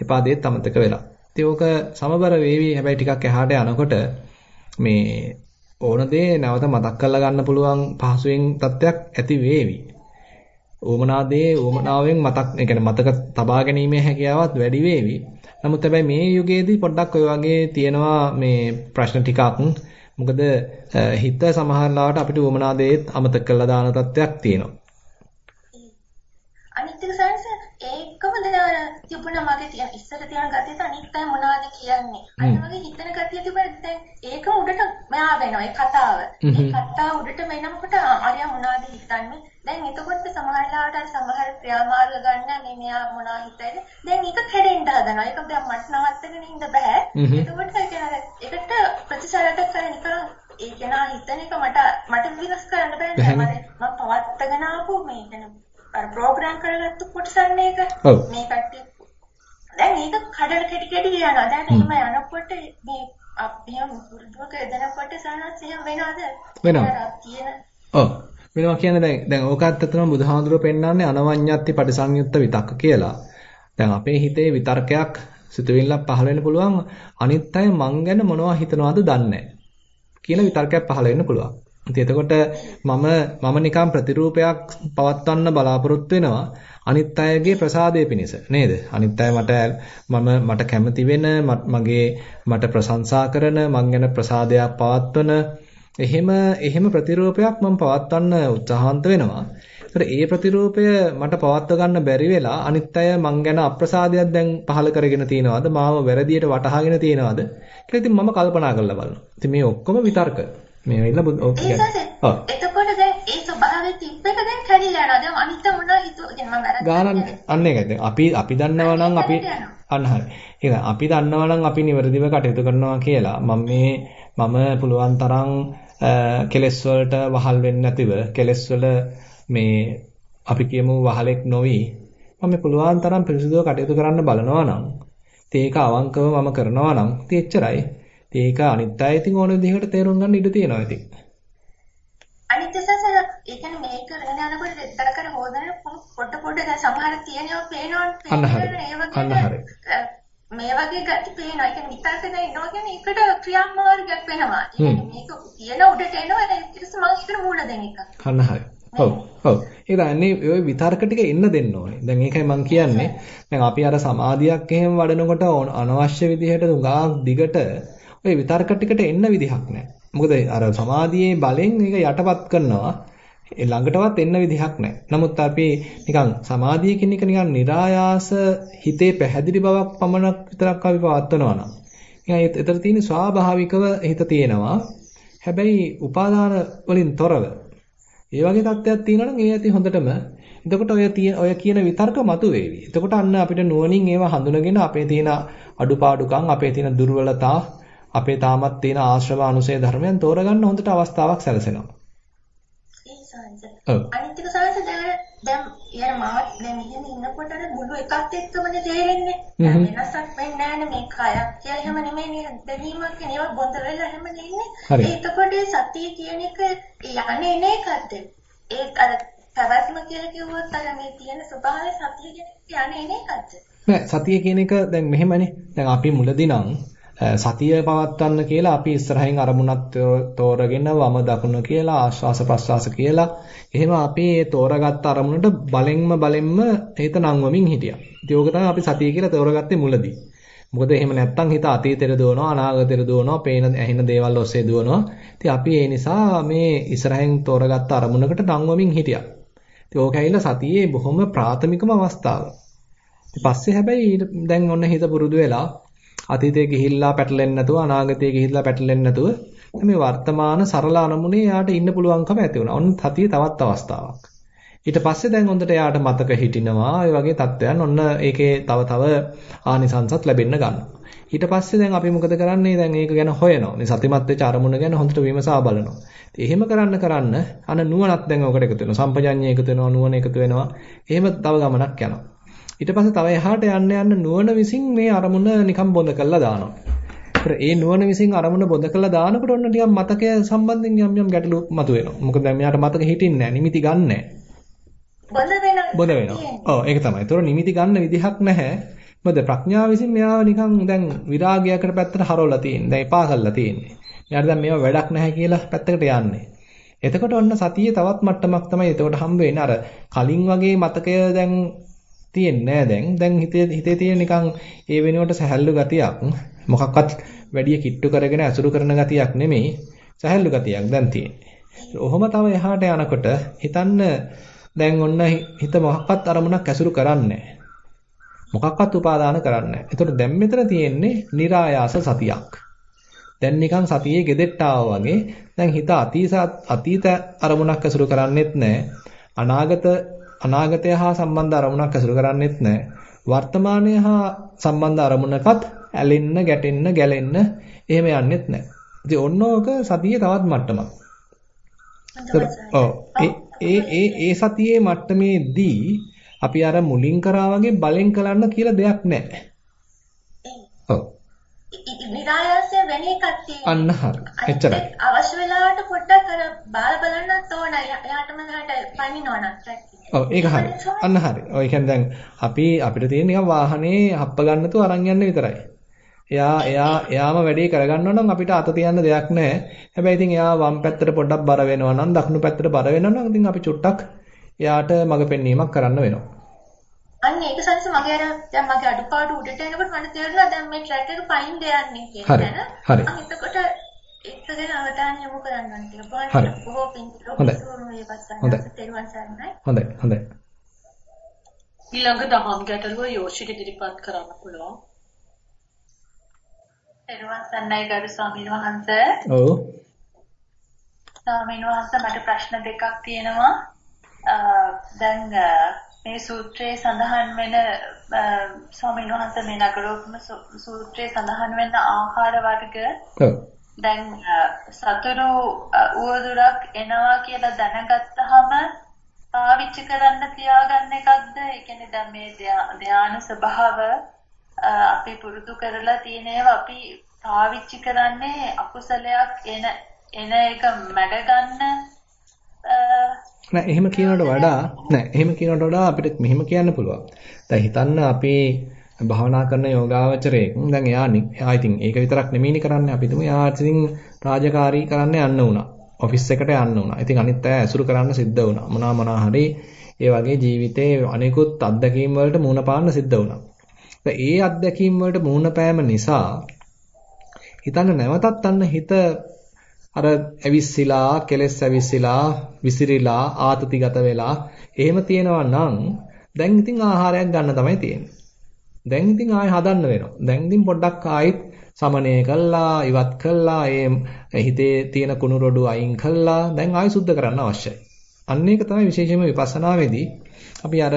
එපා දේත් අමතක වෙලා. ඉතින් ඕක සමබර වේවි. හැබැයි ටිකක් එහාට යනකොට මේ ඕන දේ නැවත මතක් කරලා ගන්න පුළුවන් පහසුවෙන් තත්ත්වයක් ඇති වේවි. ඕමනා දේ ඕමනාවෙන් මතක් ඒ කියන්නේ මතක තබා ගැනීමේ හැකියාවත් වැඩි වේවි. නමුත් හැබැයි මේ යුගයේදී පොඩ්ඩක් ඔය වගේ තියෙනවා මේ ප්‍රශ්න ටිකක්. මොකද හිත සමහර ලාවට අපිට ඕමනා දේත් අමතක කරලා දාන තත්ත්වයක් තියෙනවා. අනිත් එක සයන්ස් දැන් තිබුණා මගේ තියෙන ඉස්සර තියෙන ගතියට අනිත් අය මොනවද කියන්නේ. අන්න වගේ හිතන ගතිය තිබුණා දැන් ඒකම උඩට මෙහා වෙනවා ඒ කතාව. ඒ කතාව උඩට වෙනකොට අරියා මොනවද හිතන්නේ. දැන් එතකොට සමහරලාට සමහර ක්‍රියාමාර්ග ගන්න මේ මෙයා මොනවා හිතයිද. දැන් ඒක කැඩෙන්න හදනවා. ඒක දැන් මට නවත්තගෙන ඉන්න බෑ. එතකොට ඒකට ප්‍රතිසාරයක් කරලා නිකන් ඒ කෙනා හිතන එක මට මට වෙනස් කරන්න බෑ. මම පවත්තගෙන ආපු මේ අර ප්‍රෝග්‍රෑම් කරගත්තු කොටසක් මේක. මේ කට්ටිය. දැන් මේක කඩල කෙටි කෙටි යනවා. දැන් එහෙම යනකොට මේ අපියම් පුරුදුක එදෙනකොට සනස් එහෙම වෙනවද? වෙනවා. ඔව්. වෙනවා කියන්නේ දැන් දැන් ඕකත් අතරම බුදුහාඳුරෝ පෙන්වන්නේ අනවඤ්ඤත්ති පටිසංයුත්ත විතක්ක කියලා. දැන් අපේ හිතේ විතර්කයක් සිතුවිල්ලක් පහළ වෙන්න පුළුවන් අනිත් අය මං ගැන මොනවද හිතනවද දන්නේ නැහැ. කියලා විතර්කයක් පහළ වෙන්න පුළුවන්. ඉතින් එතකොට මම මම නිකන් ප්‍රතිරූපයක් පවත්වන්න බලාපොරොත්තු වෙනවා අනිත් අයගේ ප්‍රසාදය පිණිස. නේද? අනිත් අය මට මම මට කැමති වෙන මගේ මට ප්‍රශංසා කරන මං ගැන ප්‍රසාදයක් පවත්වන එහෙම එහෙම ප්‍රතිරූපයක් මම පවත්වන්න උත්සාහන්ත වෙනවා. ඒතර ඒ ප්‍රතිරූපය මට පවත්ව ගන්න බැරි වෙලා අනිත් අය මං ගැන අප්‍රසාදයක් දැන් පහල කරගෙන තියනවාද? මාව වැරදියට වටහාගෙන තියනවාද? කියලා ඉතින් මම කල්පනා කරලා බලනවා. ඉතින් මේ ඔක්කොම විතර්ක. මේ වෙන්න ඔව් එතකොට දැන් ඒ ස්වභාවයේ තිබ්බ එක දැන් කැඩිලා යනවා. දැන් අනිත් මොනවා හිතුවද මම වැරද්ද. ගානක් අන්න ඒකයි. දැන් අපි අපි දන්නවා නම් අපි අන්න හරි. ඒක අපි දන්නවා නම් අපි නිවැරදිව කටයුතු කරනවා කියලා. මම මේ මම පුළුවන් තරම් කෙලස් වලට වහල් වෙන්නේ නැතිව කෙලස් වල මේ අපි කියමු වහලෙක් නොවි මම පුළුවන් තරම් පිරිසිදුව කටයුතු කරන්න බලනවා නම් ඒක අවංකව මම කරනවා නම් ඉතින් එච්චරයි. ඒක අනිත් අය ඉතින් ඕන විදිහකට තේරුම් ගන්න ඉඩ තියෙනවා ඉතින්. අනිත් සසර ඒ කියන්නේ මේක වෙන යනකොට විතර කර හොදන පොඩ පොඩ සමහර තියෙනවා හරි. මේ වගේ ගැටි පේනවා. ඒ කියන්නේ විතරක දැන් ඉන්නවා කියන්නේ ඒකට ක්‍රියාමාර්ගයක් වෙනවා. මේක තියෙන උඩට එනවා ඒක ඉතින් මම හිතන මූල දෙන එක. අන්න හරි. ඔව් ඔව් ඒක අන්නේ ওই විතර්ක ටික එන්න දෙන්න ඕනේ. දැන් ඒකයි මම කියන්නේ. දැන් අපි අර සමාධියක් එහෙම වඩනකොට අනවශ්‍ය විදිහට උගා දිගට ඔය විතර්ක ටිකට එන්න විදිහක් නැහැ. මොකද අර සමාධියේ බලෙන් ඒක යටපත් කරනවා. ඒ ළඟටවත් එන්න විදිහක් නැහැ. නමුත් අපි නිකන් සමාධිය කියන එක නිකන් નિરાයාස හිතේ පැහැදිලි බවක් පමණක් විතරක් අපි පවත්වනවා නම්. නිකන් ඒතර තියෙන ස්වාභාවිකව හිත තියෙනවා. හැබැයි උපාදාන වලින් තොරව. ඒ වගේ තත්ත්වයක් තියෙනවා නම් ඒ ඇති හොඳටම එතකොට ඔය ඔය කියන විතර්ක මතුවේවි. එතකොට අන්න අපිට නුවණින් ඒවා හඳුනගෙන අපේ තියෙන අඩුපාඩුකම්, අපේ තියෙන දුර්වලතා, අපේ තාමත් තියෙන ආශ්‍රව අනුසය ධර්මයන් තෝරගන්න හොඳට අවස්ථාවක් සැලසෙනවා. ඒ සංස. අනිත් එක සංස දැන් යාර මාත් දැන් මෙහෙම ඉන්නකොට අර මුළු එකත් එක්කමනේ තේරෙන්නේ. වෙනසක් වෙන්නේ නැහැ මේ කයක් කියලා එහෙම නෙමෙයි නේ දැනීමක් කියන ඒවා බොඳ වෙලා එහෙම නෙන්නේ. ඒකකොට සතිය කියන එක යන්නේ නේ එකක්ද? ඒ අර පැවැත්ම කියලා කිව්වොත් අර මේ තියෙන ස්වභාවය සතිය කියන යන්නේ නේ එකක්ද? නෑ සතිය කියන එක දැන් මෙහෙමනේ. දැන් අපි මුලදී නම් සතිය පවත්වන්න කියලා අපි ඉස්සරහින් අරමුණක් තෝරගෙන වම දකුණ කියලා ආශ්වාස ප්‍රශ්වාස කියලා එහෙම අපි ඒ තෝරගත්ත අරමුණට බලෙන්ම බලෙන්ම හිත නංවමින් හිටියා. ඉතින් ඕක තමයි අපි සතිය කියලා තෝරගත්තේ මුලදී. මොකද එහෙම නැත්තම් හිත අතීතෙට දුවනවා අනාගතෙට දුවනවා පේන ඇහෙන දේවල් ඔස්සේ දුවනවා. ඉතින් අපි ඒ නිසා මේ ඉස්සරහින් තෝරගත්ත අරමුණකට නංවමින් හිටියා. ඉතින් ඕක ඇවිල්ලා සතියේ බොහොම ප්‍රාථමිකම අවස්ථාව. ඊට පස්සේ හැබැයි දැන් ඔන්න හිත පුරුදු වෙලා අතීතයේ ගිහිල්ලා පැටලෙන්නේ නැතුව අනාගතයේ ගිහිල්ලා පැටලෙන්නේ නැතුව මේ වර්තමාන සරල අරමුණේ යාට ඉන්න පුළුවන්කම ඇති වුණා. ඔන්න සතිය තවත් අවස්ථාවක්. ඊට පස්සේ දැන් හොඳට එයාට මතක හිටිනවා. ඒ වගේ තත්ත්වයන් ඔන්න ඒකේ තව තව ආනිසංසත් ලැබෙන්න ගන්නවා. ඊට පස්සේ දැන් අපි මොකද කරන්නේ? දැන් ඒක ගැන හොයනවා. මේ සතිමත් වෙච්ච අරමුණ ගැන හොඳට විමසා බලනවා. එහෙම කරන්න කරන්න අන නුවණක් දැන් ඔකට එකතු වෙනවා. සම්පජඤ්ඤය එකතු වෙනවා, නුවණ එකතු වෙනවා. එහෙම තව ගමනක් යනවා. ඊට පස්සේ තව එහාට යන්න යන්න නුවණ විසින් මේ අරමුණ නිකන් බොඳ කරලා දානවා. ඒ නුවණ විසින් අරමුණ බොඳ කරලා දානකොට ඔන්න ටිකක් මතකය සම්බන්ධයෙන් යම් යම් ගැටලු මතුවෙනවා. මොකද දැන් මෙයාට මතක හිටින්නේ නැහැ, නිමිති ගන්නෑ. බොඳ වෙනවා. බොඳ වෙනවා. ඔව් ඒක තමයි. ඒතර නිමිති ගන්න විදිහක් නැහැ. මොකද ප්‍රඥාව විසින් මෙයාව නිකන් දැන් විරාගයකට පැත්තට හරවලා තියෙන්නේ. දැන් එපා කරලා තියෙන්නේ. මෙයාට දැන් මේවා වැඩක් නැහැ කියලා පැත්තකට යන්නේ. එතකොට ඔන්න සතියේ තවත් මට්ටමක් තමයි එතකොට හම්බ වෙන්නේ. අර කලින් වගේ මතකය දැන් තියෙන්නේ දැන්. දැන් හිතේ හිතේ තියෙන නිකන් ඒ වෙනුවට සැහැල්ලු ගතියක්. මොකක්වත් වැඩි කිට්ටු කරගෙන අසුරු කරන ගතියක් නෙමෙයි. සැහැල්ලු ගතියක් දැන් තියෙන්නේ. ඔහොම තව එහාට යනකොට හිතන්න දැන් ඔන්න හිත මොකක්වත් අරමුණක් ඇසුරු කරන්නේ මොකක්වත් උපාදාන කරන්නේ නැහැ. ඒතකොට දැන් මෙතන තියෙන්නේ નિરાයාස සතියක්. දැන් නිකන් සතියේ gedet වගේ දැන් හිත අතීත අතීත අරමුණක් ඇසුරු කරන්නේත් නැහැ. අනාගත අනාගතය හා සම්බන්ධ අරමුණක් ඇසුරු කරන්නේත් නැහැ. වර්තමානය හා සම්බන්ධ අරමුණකත් ඇලෙන්න, ගැටෙන්න, ගැලෙන්න එහෙම යන්නේත් නැහැ. ඉතින් ඔන්න ඕක සතියේ තවත් මට්ටමක්. ඔව්. ඒ ඒ ඒ සතියේ මට්ටමේදී අපි අර මුලින් කරා වගේ බලෙන් කලන්න කියලා දෙයක් නැහැ. නිරායාසයෙන් වෙන එකක් තියෙනවා. අන්න හරි. එච්චරයි. අවශ්‍ය වෙලාවට පොඩ්ඩක් අර බාල බලන්නත් ඕන. එයාටම එහාට පනිනවනත්. ඔව් ඒක හරි. අන්න හරි. ඔය කියන්නේ දැන් අපි අපිට තියෙන නිකන් වාහනේ හප්ප ගන්නතු අරන් යන්න විතරයි. එයා එයා එයාම වැඩේ කරගන්නවා නම් අපිට අත තියන්න දෙයක් නැහැ. හැබැයි ඉතින් එයා වම් පැත්තට පොඩ්ඩක් බර වෙනවා නම් දකුණු පැත්තට බර වෙනවා නම් ඉතින් අපි චුට්ටක් එයාට මඟ පෙන්වීමක් කරන්න වෙනවා. අන්න ඒක සංස මගේ අර දැන් මගේ අඩුපාඩු උඩට එනකොට මට තේරුණා දැන් මේ ට්‍රැක් එක පයින් දෙයන්නේ කියන හරි. හරි. එතකොට ඒක ගැන අවධානය යොමු කරන්න කියලා. හරි. බොහෝ පින්. හොඳයි. හොඳයි. ඊළඟ දහම් ගැටලුව යෝෂිට ඉදිරිපත් කරන්න පුළුවන්. එරුවන් සන්නයි ගරු ස්වාමීන් වහන්සේ. ඔව්. ස්වාමීන් වහන්සේ මට ප්‍රශ්න දෙකක් තියෙනවා. දැන් මේ සූත්‍රයේ සඳහන් වෙන ස්වාමීන් වහන්සේ මේ නගරෝපම සූත්‍රයේ සඳහන් වෙන ආහාර වර්ග දැන් සතුරු උවදුරක් එනවා කියලා දැනගත්තාම පාවිච්චි කරන්න තියාගන්න එකක්ද? ඒ කියන්නේ දැන් මේ ධානා ස්වභාව අපි පුරුදු කරලා තියෙන ඒවා අපි පාවිච්චි කරන්නේ අකුසලයක් එන එන එක මැඩ ගන්න නෑ එහෙම කියනවට වඩා නෑ එහෙම කියනවට වඩා අපිට මෙහෙම කියන්න පුළුවන්. දැන් හිතන්න අපි භාවනා කරන යෝගාවචරයෙක් දැන් එයා එයා ඉතින් ඒක විතරක් නෙමෙයිනේ කරන්නේ අපි තුමු එයා ඉතින් රාජකාරී කරන්න යන්න උනා. ඔෆිස් එකට යන්න උනා. ඉතින් අනිත් අය ඇසුරු කරන්න සිද්ධ වුණා. මොනවා මොනවා හරි ඒ වගේ ජීවිතේ අනිකුත් අත්දැකීම් වලට මුහුණ පාන්න සිද්ධ වුණා. ඒ අත්දැකීම් වලට මුහුණ පෑම නිසා හිතන්න නැවතත් අන්න හිත අර ඇවිස්සීලා කෙලස් ඇවිස්සීලා විසිරීලා ආතතිගත වෙලා එහෙම තියෙනවා නම් දැන් ඉතින් ආහාරයක් ගන්න තමයි තියෙන්නේ. දැන් ඉතින් ආයෙ හදන්න වෙනවා. දැන් ඉතින් පොඩ්ඩක් ආයෙත් සමනය කළා, ඉවත් කළා, ඒ හිතේ තියෙන කුණු රොඩු අයින් කළා. දැන් ආයෙ සුද්ධ කරන්න අවශ්‍යයි. අන්න ඒක තමයි විශේෂයෙන්ම විපස්සනාවේදී අපි අර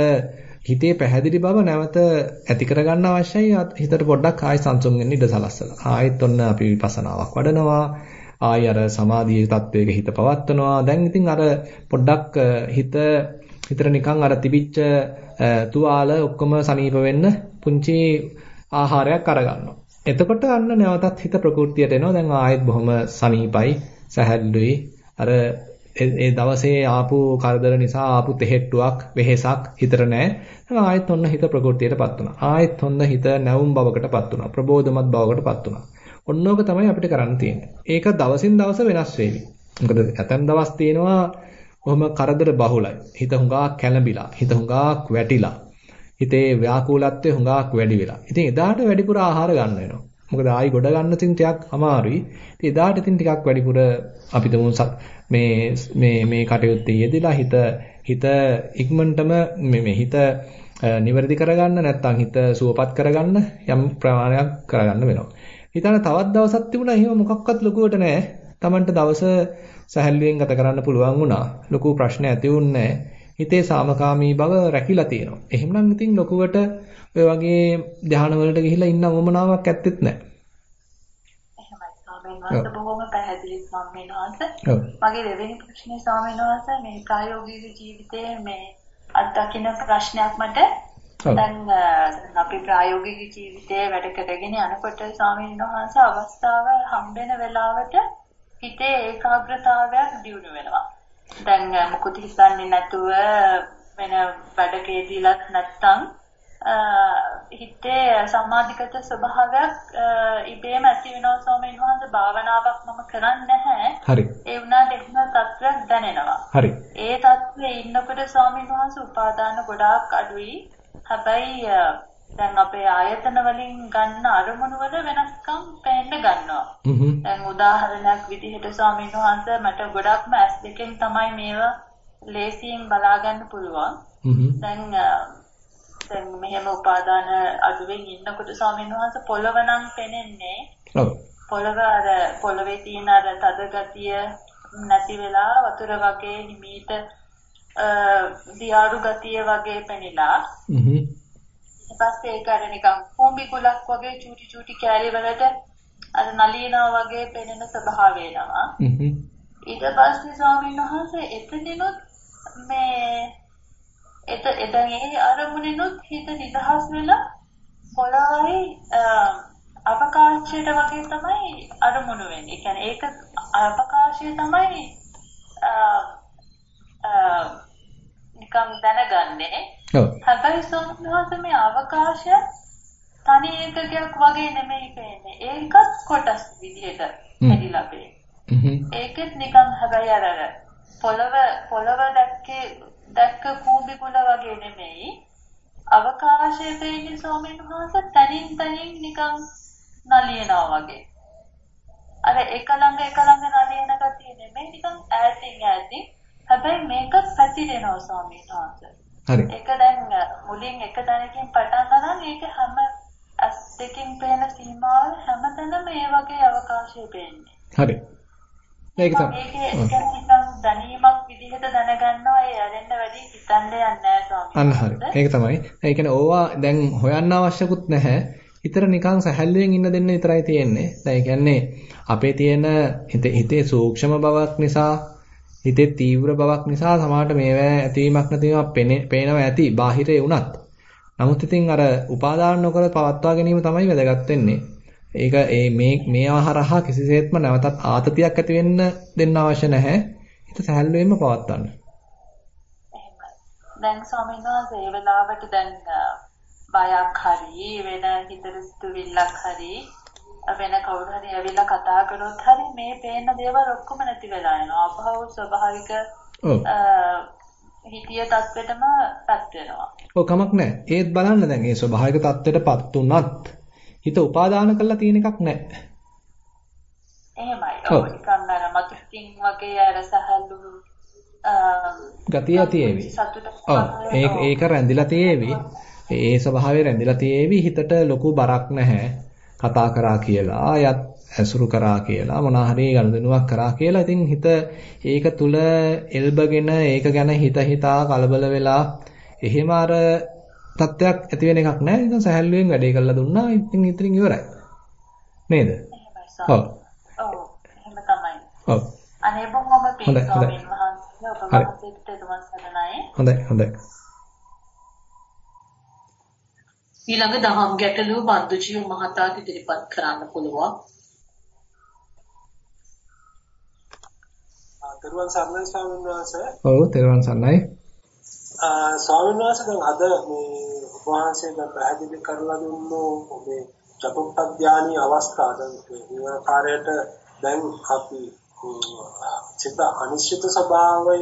හිතේ පැහැදිලි බව නැවත ඇති කරගන්න අවශ්‍යයි. හිතට පොඩ්ඩක් ආයෙ සංසුන් වෙන්න ඉඩ සලස්සලා. ආයෙත් ඔන්න අපි විපස්සනාවක් වඩනවා. ආයෙ අර සමාධියේ තත්වයක හිත පවත්වනවා. දැන් ඉතින් අර පොඩ්ඩක් හිත හිතට නිකන් අර තිබිච්ච තුවාල ඔක්කොම සනීප වෙන්න පුංචි ආහාරයක් අරගන්නවා. එතකොට අන්න නැවතත් හිත ප්‍රകൃතියට එනවා. දැන් ආයෙත් බොහොම සනීපයි, සැහැල්ලුයි. අර ඒ දවසේ ආපු කරදර නිසා ආපු තෙහෙට්ටුවක් වෙහෙසක් හිතට නැහැ. ආයෙත් ඔන්න හිත ප්‍රകൃතියටපත් වුණා. ආයෙත් ඔන්න හිත නැවුම් බවකටපත් වුණා. ප්‍රබෝධමත් බවකටපත් වුණා. ඔන්නෝක තමයි අපිට කරන්න තියෙන්නේ. ඒක දවසින් දවස වෙනස් වෙවි. මොකද ඇතැම් දවස් තියෙනවා කොහොම කරදර බහුලයි. හිත හුඟා කැළඹිලා, හිත හුඟා වැටිලා. හිතේ ව්‍යාකූලත්වය හුඟා වැඩි වෙලා. ඉතින් එදාට වැඩිපුර ආහාර ගන්න වෙනවා. මොකද ආයි ගොඩ ගන්න තින් ටිකක් අමාරුයි. ඉතින් එදාට ඉතින් ටිකක් වැඩිපුර අපි තුමු මේ මේ මේ කටයුත්තේ යෙදিলা හිත හිත ඉක්මනටම මේ හිත නිවැරදි කරගන්න නැත්නම් හිත සුවපත් කරගන්න යම් ප්‍රමාණයක් කරගන්න වෙනවා. හිතන තවත් දවසක් තිබුණා එහෙම මොකක්වත් ලොකුවට නැහැ. Tamanට දවස සැහැල්ලුවෙන් ගත කරන්න පුළුවන් වුණා. ලොකු ප්‍රශ්න ඇති වුණේ හිතේ සාමකාමී බව රැකිලා තියෙනවා. එහෙමනම් ඉතින් ලොකුවට ඔය වගේ ධානය වලට ගිහිල්ලා ඉන්න උවමනාවක් ඇත්තෙත් නැහැ. වහන්සේ බොහොම පැහැදිලි ස්වාමීන් වහන්සේ. මගේ දෙවෙනි ප්‍රශ්නේ ස්වාමීන් වහන්සේ මේ ප්‍රායෝගික ජීවිතයේ මේ අත්දකින්න ප්‍රශ්නයක් මට දැන් අපි ප්‍රායෝගික ජීවිතයේ වැඩ කරගෙන යනකොට ස්වාමීන් වහන්සේ අවස්ථාව හම්බෙන වෙලාවට හිතේ ඒකාග්‍රතාවයක් දියුණු වෙනවා. දැන් මොකුත් හිතන්නේ නැතුව වෙන වැඩකේදීලත් නැත්තම් හිතේ සමාධිගත ස්වභාවයක් ඉබේම ඇති වෙනවා ස්වාමීන් වහන්සේ භාවනාවක් මම කරන්නේ නැහැ. හරි. ඒ වුණාට එහෙම තත්ත්වයක් දැනෙනවා. හරි. ඒ තත්ත්වයේ ඉන්නකොට ස්වාමීන් වහන්සේ උපාදාන ගොඩාක් අඩුයි. හැබැයි දැන් අපේ ආයතන වලින් ගන්න අරමුණු වල වෙනස්කම් පේන්න ගන්නවා. දැන් උදාහරණයක් විදිහට ස්වාමීන් වහන්සේ මට ගොඩක්ම ඇස් දෙකෙන් තමයි මේවා ලේසියෙන් බලා ගන්න පුළුවන්. දැන් දැන් මෙහෙම උපාදාන අඩුවෙන් ඉන්නකොට ස්වාමීන් වහන්සේ පොළව නම් පෙනෙන්නේ. ඔව්. පොළව අර පොළවේ තියෙන අර තද ගතිය නැති වෙලා වතුර වගේ හිමීට දියාරු ගතිය වගේ පෙනිලා. හ්ම්. පස්සේ ඒක අර නිකන් කොම්බි ගුලක් වගේ චූටි චූටි කෑලි වලට අර නලියනවා වගේ පෙනෙන ස්වභාවය එනවා. ඊට පස්සේ ස්වාමීන් වහන්සේ එතනිනුත් මේ එත එතන ඒ අරමුණිනුත් හිත නිදහස් වෙලා පොළවයි අවකාශයට වගේ තමයි අරමුණු වෙන්නේ. ඒ කියන්නේ ඒක අවකාශය තමයි නිකන් දැනගන්නේ. ඔව්. හැබැයි සෝමනහස මේ අවකාශය තනි ඒකකයක් වගේ නෙමෙයි පේන්නේ. ඒකත් කොටස් විදිහට හැදිලා පේන්නේ. ඒකෙත් නිකන් හැබැයි අර පොළව පොළව දැක්කේ දැක්ක කූඹි කුල වගේ නෙමෙයි. අවකාශයේ පේන්නේ සෝමනහස තනින් තනින් නිකන් නලියනවා වගේ. අර එක ළඟ එක ළඟ නලියන ගතිය නෙමෙයි නිකන් ඈතින් ඈතින් හැබැයි මේක පැතිරෙනවා ස්වාමීන් වහන්සේ. හරි. ඒක දැන් මුලින් එක තැනකින් පටන් ගන්න ඒක හැම ඇස් දෙකකින් පේන සීමාව හැමතැනම මේ වගේ අවකාශය පේන්නේ. හරි. ඒක තමයි. ඒක දැනීමක් විදිහට දැනගන්නවා ඒ ඇරෙන්න වැඩි හිතන්න යන්නේ නැහැ ස්වාමීන් අන්න හරි. ඒක තමයි. ඒ කියන්නේ ඕවා දැන් හොයන්න අවශ්‍යකුත් නැහැ. හිතර නිකන් සැහැල්ලුවෙන් ඉන්න දෙන්න විතරයි තියෙන්නේ. දැන් ඒ කියන්නේ අපේ තියෙන හිතේ සූක්ෂම බවක් නිසා හිතේ තීව්‍ර බවක් නිසා සමහරට මේවා ඇතිවීමක් නැතිවීමක් පේනවා ඇති බාහිරේ වුණත්. නමුත් ඉතින් අර උපාදාන නොකර පවත්වා ගැනීම තමයි වැදගත් වෙන්නේ. ඒක ඒ මේ මේවා හරහා කිසිසේත්ම නැවතත් ආතතියක් ඇති වෙන්න දෙන්න අවශ්‍ය නැහැ. හිත සැහැල්ලුවෙන්ම පවත්වන්න. දැන් ස්වාමීන් වහන්සේ ඒ වෙලාවට දැන් බයක් හරි වෙන හිතට සිතුවිල්ලක් හරි වෙන කවුරු හරි ඇවිල්ලා කතා කරොත් හරි මේ පේන දේවල් ඔක්කොම නැති වෙලා යනවා. අපහව ස්වභාවික හිතිය தත්වෙටම පත් වෙනවා. ඔව් කමක් නැහැ. ඒත් බලන්න දැන් මේ ස්වභාවික தත්වෙටපත් උනත් හිත උපාදාන කරලා තියෙන එකක් නැහැ. එහෙමයි. ඔව් නිකන් අර මතුකින් වගේ අර සහල්ලු ගතිය තියෙවි. ඔව් ඒක ඒක රැඳිලා තියෙවි. ඒ ස්වභාවය රැඳිලා තියෙවි හිතට ලොකු බරක් නැහැ. කතා කරා කියලා යත් ඇසුරු කරා කියලා මොනවා හරි ගනුදෙනුවක් කරා කියලා. ඉතින් හිත ඒක තුල එල්බගෙන ඒක ගැන හිත හිතා කලබල වෙලා එහෙම අර තත්ත්වයක් ඇති වෙන එකක් නෑ. ඉතින් සහැල්ලුවෙන් වැඩේ කරලා දුන්නා. ඉතින් ඉතින් ඉවරයි. නේද? ඔව්. ඔව්. එහෙම තමයි. ඔව්. අනේ බොහොම පිං ස්වාමීන් වහන්සේ ඔබ වහන්සේට තුමන් සරණයි. හොඳයි හොඳයි ඊළඟ දහම් ගැටලුව බන්දුජීව මහතාට ඉදිරිපත් කරන්න පුළුවන්. තෙරුවන් සරණයි ස්වාමීන් වහන්සේ. ඔව් තෙරුවන් සරණයි. ආ ස්වාමීන් වහන්සේ දැන් අද මේ වහන්සේ දැන් පැහැදිලි කරලා දුන්නු මේ චතුප්පඥානී අවස්ථාව දැන් මේ ආකාරයට දැන් අපි චිත්ත අනිශ්චිත ස්වභාවය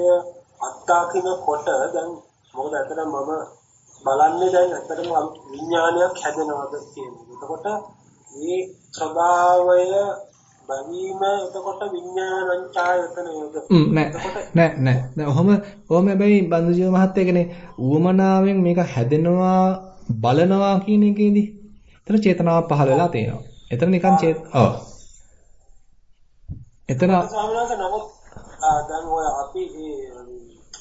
අත්දකින්නකොට දැන් මොකද අතන මම බලන්නේ දැන් ඇත්තටම විඥානයක් හැදෙනවද කියන්නේ. එතකොට මේ ස්වභාවය බැවීම එතකොට විඥානං ඡායතනයද? නෑ නෑ නෑ. ඔහොම ඔහොම හැබැයි බන්දුජීව මහත්තයා කියන්නේ ඌමනාවෙන් මේක හැදෙනවා බලනවා කියන එකේදී එතන චේතනාව පහළ වෙලා තියෙනවා. එතන නිකන් චේත ඔව්. එතන සාමාන්‍යයෙන් නමුත් දැන් ඔය අපි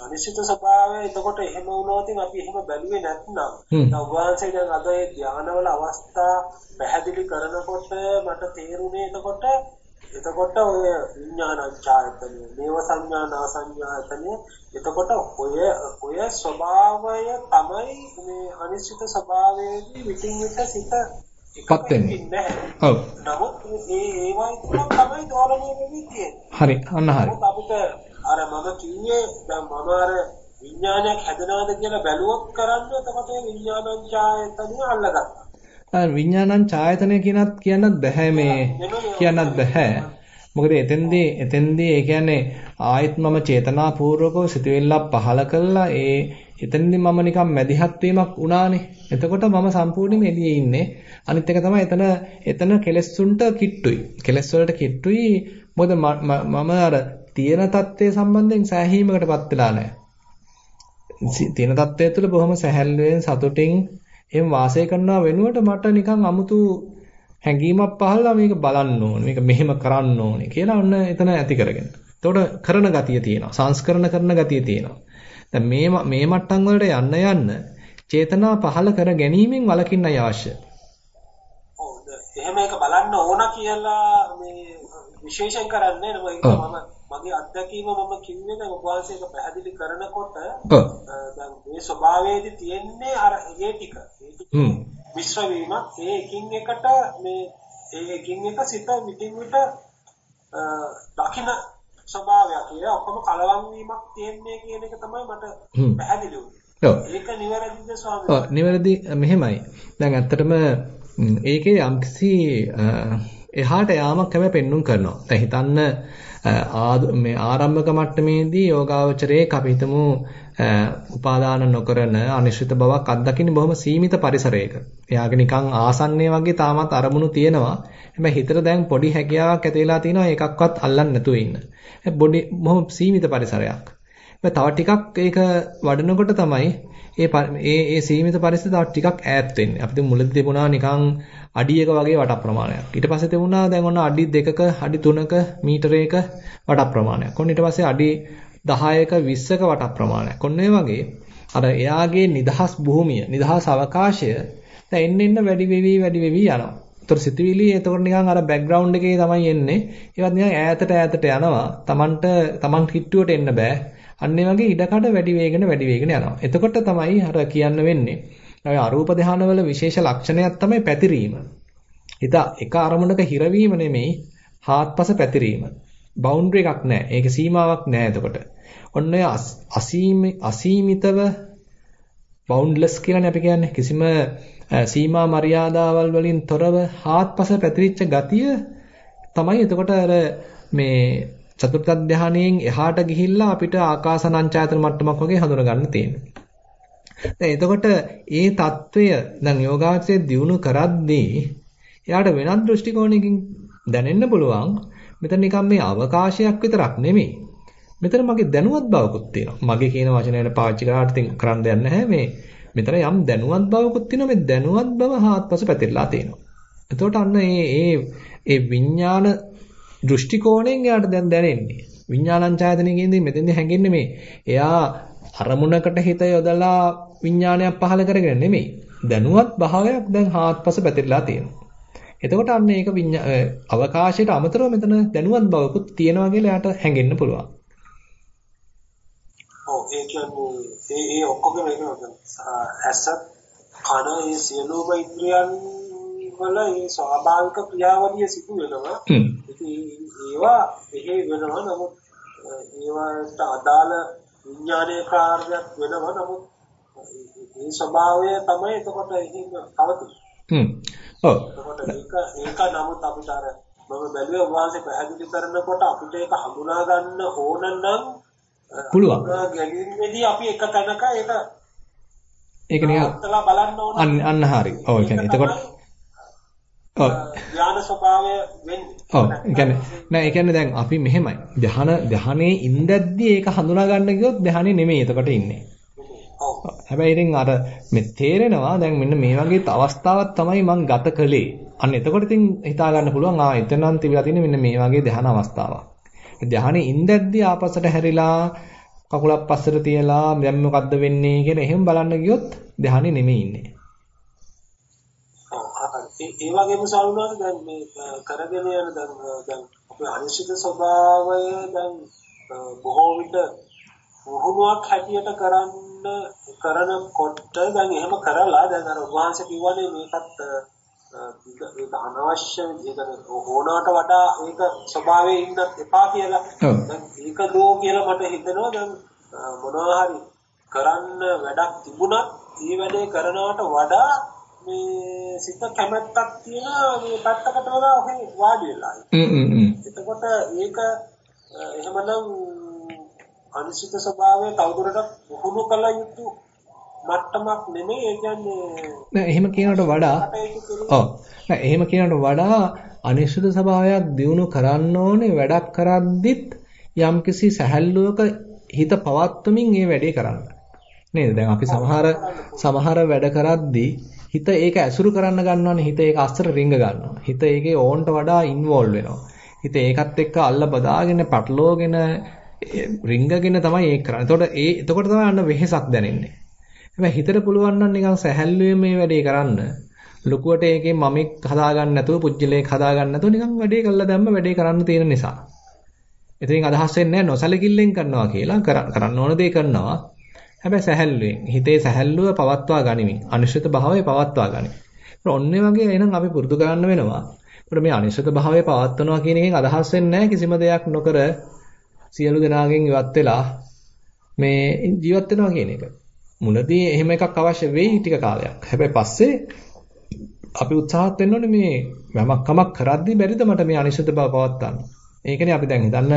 අනිශ්චිත ස්වභාවය එතකොට එහෙම වුණොත් අපි එහෙම බැලුවේ නැත්නම් නවවාංශය දැන් අද ඒ ධානවල අවස්ථා පැහැදිලි කරනකොට මට තේරුනේ එතකොට එතකොට ඔය විඥානංචායතන මේව සංඥානා සංඥායතන එතකොට ඔය ඔය ස්වභාවය තමයි මේ අනිශ්චිත ස්වභාවයේදී විтин විට සිත පත් වෙන්නේ. ඔව්. නමුත් මේ ඒවයි තමයි දෝලණය වෙන්නේ තියෙන්නේ. හරි අන්න හරි. අපිට අර මම කිව්වේ දැන් මම අර විඥානයක් හැදෙනවද කියලා බැලුවොත් කරන්නේ එතකොට ඒ විඥානං ඡායතනිය අල්ලගත්තා. විඥානං ඡායතනය කියනත් කියන්නත් බෑ මේ කියන්නත් බෑ. මොකද එතෙන්දී එතෙන්දී ඒ කියන්නේ ආයෙත් මම චේතනාපූර්වකව සිතුවිල්ලක් පහල කළා ඒ එතෙන්දී මම නිකන් මැදිහත් වීමක් වුණානේ. එතකොට මම සම්පූර්ණයෙන්ම එළියේ ඉන්නේ. අනිත් එක තමයි එතන එතන කෙලෙස්ුන්ට කිට්ටුයි. කෙලෙස් වලට කිට්ටුයි. මොකද මම අර තියෙන தත්ත්වය සම්බන්ධයෙන් සෑහීමකටපත් වෙලා නැහැ. තියෙන தත්ත්වය තුළ බොහොම සැහැල්ලුවෙන් සතුටින් එහෙම වාසය කරනවා වෙනුවට මට නිකන් අමුතු හැඟීමක් පහළලා මේක බලන්න ඕනේ මේක මෙහෙම කරන්න ඕනේ කියලා ඔන්න එතන ඇති කරගෙන. එතකොට කරන ගතිය තියෙනවා. සංස්කරණ කරන ගතිය තියෙනවා. දැන් මේ මේ මට්ටම් වලට යන්න යන්න චේතනා පහළ කර ගැනීමෙන් වළකින්නයි අවශ්‍ය. ඔව් එහෙම එක බලන්න ඕන කියලා මේ විශේෂයෙන් කරන්නේ මම මගේ අත්දැකීම මම කිව්වේ දැන් ඔබ වහන්සේක පැහැදිලි කරනකොට දැන් මේ ස්වභාවයේදී තියෙන්නේ අර ඒ ටික. ඒ ටික මිශ්‍ර වීමක්. ඒ එකින් එකට මේ ඒ එකින් එක සිත විටින් විට දකින්න ස්වභාවයක් කියලා ඔක්කොම කලවම් වීමක් තියෙන්නේ කියන එක තමයි මට පැහැදිලි වුනේ. ඒක නිවැරදිද ස්වාමීනි? ඔව් නිවැරදි මෙහෙමයි. දැන් ඇත්තටම ඒකේ යම්කිසි එහාට යාමක් හැම පෙන්눔 කරනවා. දැන් හිතන්න මේ ආරම්භක මට්ටමේදී යෝගාවචරයේ අපි හිතමු උපාදාන නොකරන අනිශ්චිත බවක් අත්දකින්න බොහොම සීමිත පරිසරයක. එයාගේ නිකන් ආසන්නයේ වගේ තාමත් අරමුණු තියෙනවා. හැබැයි හිතට දැන් පොඩි හැකියාවක් ඇති වෙලා තිනවා ඒකක්වත් අල්ලන්න නැතුව ඉන්න. බොඩි බොහොම සීමිත පරිසරයක්. තව ටිකක් ඒක වඩනකොට තමයි ඒ ඒ ඒ සීමිත පරිසරය තව ටිකක් ඈත් වෙන්නේ. අපිට මුලදී තිබුණා නිකන් අඩියක වගේ වට ප්‍රමාණයක්. ඊට පස්සේ තිබුණා දැන් ඔන්න අඩි 2ක, අඩි 3ක, මීටරයක වට ප්‍රමාණයක්. ඔන්න ඊට පස්සේ අඩි 10ක, 20ක වට ප්‍රමාණයක්. ඔන්න ඒ වගේ අර එයාගේ නිදහස් භූමිය, නිදහස් අවකාශය දැන් එන්න එන්න වැඩි වෙවි වැඩි වෙවි යනවා. ඒතර සිතුවිලි එතකොට නිකන් අර බෑග්ග්‍රවුන්ඩ් එකේ තමයි එන්නේ. ඒවත් නිකන් ඈතට ඈතට යනවා. Tamanට Taman කිට්ටුවට එන්න බෑ. අන්න ඒ වගේ ඉඩකඩ වැඩි වේගන වැඩි වේගන යනවා. එතකොට තමයි අර කියන්න වෙන්නේ ඔය අරූප ධානවල විශේෂ ලක්ෂණයක් තමයි පැතිරීම. හිත එක අරමුණක හිරවීම නෙමෙයි හාත්පස පැතිරීම. බවුන්ඩරි එකක් නැහැ. ඒක සීමාවක් නැහැ එතකොට. ඔන්න ඔය අසීමිතව බවුන්ඩ්ලස් කියලානේ අපි කියන්නේ. කිසිම සීමා මරියාදාවල් වලින් තොරව හාත්පස පැතිරිච්ච ගතිය තමයි එතකොට අර මේ චතුර්ථ ධානයෙන් එහාට ගිහිල්ලා අපිට ආකාසනංචායතන මට්ටමක් වගේ හඳුනගන්න තියෙනවා. දැන් එතකොට ඒ తত্ত্বය දැන් යෝගාචරයේ දියුණු කරද්දී එයාට වෙනත් දෘෂ්ටි කෝණයකින් දැනෙන්න පුළුවන් මෙතන නිකන් මේ අවකාශයක් විතරක් නෙමෙයි. මෙතන මගේ දැනුවත් බවකුත් තියෙනවා. මගේ කියන වචනයට පාවිච්චි කරාට තින් කරන්න දෙයක් නැහැ මේ. මෙතන යම් දැනුවත් බවකුත් තියෙනවා. මේ දැනුවත් බව හාත්පස පැතිරලා තියෙනවා. එතකොට අන්න ඒ ඒ විඥාන දෘෂ්ටි කෝණයෙන් එයාට දැන් දැනෙන්නේ. විඥානං ඡායතනෙකින්දී මෙතෙන්දී හැංගෙන්නේ මේ එයා අරමුණකට හිත යොදලා විඥානයක් පහළ කරගෙන නෙමෙයි. දැනුවත් භාවයක් දැන් හාත්පස පැතිරලා තියෙනවා. එතකොට අන්න ඒක අවකාශයට අමතරව මෙතන දැනුවත් බවකුත් තියෙනවා කියලා එයාට හැඟෙන්න පුළුවන්. ඔව් ඒ කියන්නේ ඒ ඒ ඔක්කොගේම ඒක ඇස කන ඒ සියලුම ඉන්ද්‍රියන් වල ඒ ස්වාභාවික ක්‍රියාවලිය සිදු වෙනවා. ඉතින් ඒවා එහෙ වෙනවා නමුත් ඒවට අදාළ විඥානයේ කාර්යයක් වෙනවා නමුත් ඒ ස්වභාවය තමයි එතකොට එහෙම පවතින්නේ. හ්ම්. ඔව්. ඒක ඒක නමුත් අපිට අර මම බැලුවේ වාසේ පැහැදිලි කරනකොට අපිට ඒක හඳුනා ගන්න ඕන නම් පුළුවන්. ගැනීමේදී අපි එක තැනක ඒක ඒක නිකන්. අන්න අන්න හරි. ඔව් ඒ කියන්නේ එතකොට ධාන ස්වභාවය වෙන්නේ. ඔව් ඒ කියන්නේ නෑ ඒ කියන්නේ දැන් අපි මෙහෙමයි. ධාන ධානයේ ඉඳද්දී ඒක හඳුනා ගන්න ගියොත් ධානයේ නෙමෙයි එතකොට ඉන්නේ. හැබැයි ඉතින් අර මේ තේරෙනවා දැන් මෙන්න මේ වගේ අවස්ථාවක් තමයි මම ගත කළේ. අන්න එතකොට ඉතින් හිතා ගන්න පුළුවන් ආ එතනන් තිබිලා තියෙන්නේ මෙන්න මේ වගේ ධ්‍යාන අවස්ථාවක්. ධ්‍යානෙ ඉඳද්දී ආපස්සට හැරිලා කකුලක් පස්සට තියලා දැන් මොකද්ද වෙන්නේ කියලා එහෙම බලන්න ගියොත් ධානය නෙමෙයි ඉන්නේ. ඒ වගේම සාරුණාද දැන් මේ කරගෙන යන දැන් දැන් අපේ අනිශ්චිත ස්වභාවය දැන් බොහෝ විට වුණුවක් හැටියට කරන්න කරනකොට දැන් එහෙම කරලා දැන් අර වහන්සේ කිව්වනේ මේකත් ඒක අනවශ්‍ය ඒක ඕනාට වඩා ඒක ස්වභාවයේ ඉන්න එපා කියලා. දැන් ඒක දෝ කියලා මට හිතෙනවා දැන් මොනවා හරි කරන්න වැඩක් තිබුණත් මේ වැඩේ කරනවට වඩා මේ සිත කැමැත්තක් තියෙන මේ පැත්තකට වඩා ඔහේ වාඩි වෙලා. එතකොට ඒක එහෙමනම් අනිශ්චිත ස්වභාවය තවදුරටත් පුහුණු කළ යුතු මට්ටමක් නෙමෙයි. ඒ කියන්නේ නෑ එහෙම කියනකට වඩා ඔව්. නෑ එහෙම කියනකට වඩා අනිශ්චිත ස්වභාවයක් දිනු කරන්න ඕනේ වැඩක් කරද්දිත් යම්කිසි සැහැල්ලුවක හිත පවත්වමින් මේ වැඩේ කරන්න. නේද? දැන් අපි සමහර සමහර වැඩ කරද්දී හිත ඒක ඇසුරු කරන්න ගන්නවනේ හිත ඒක අස්තර රිංග ගන්නවා හිත ඒකේ ඕන්ට වඩා ඉන්වෝල්ව් වෙනවා හිත ඒකත් එක්ක අල්ල බදාගෙන පටලෝගෙන රිංගගෙන තමයි ඒක කරන්නේ. එතකොට ඒ එතකොට තමයි අන්න වෙහෙසක් දැනෙන්නේ. හැබැයි හිතට පුළුවන් නම් නිකන් සැහැල්ලුවෙන් මේ වැඩේ කරන්න. ලොකුවට ඒකේ මමෙක් හදාගන්න නැතුව පුජ්‍යලයක් හදාගන්න නැතුව නිකන් වැඩේ කළා දැම්ම වැඩේ කරන්න තියෙන නිසා. ඉතින් අදහස් වෙන්නේ නොසලකිල්ලෙන් කරනවා කියලා කරන්න ඕන දේ කරනවා. හැබැයි සැහැල්ලුවෙන් හිතේ සැහැල්ලුව පවත්වා ගනිමින් අනිශ්චිත භාවය පවත්වා ගනිමින්. ඔන්නේ වගේ එහෙනම් අපි පුරුදු කරන්න වෙනවා. ඒකට මේ අනිශ්චිත භාවය පවත්වනවා කියන එකෙන් අදහස් වෙන්නේ කිසිම දෙයක් නොකර සියලු දෙනාගෙන් ඉවත් වෙලා මේ ජීවත් වෙනවා කියන එක. මුලදී එහෙම එකක් අවශ්‍ය වෙයි ටික කාලයක්. හැබැයි පස්සේ අපි උත්සාහත් වෙන්න ඕනේ මේ යමක් කමක් කරද්දී බැරිද මට මේ අනිශ්චිත බව පවත්වන්න. ඒකනේ අපි දැන් හිතන්න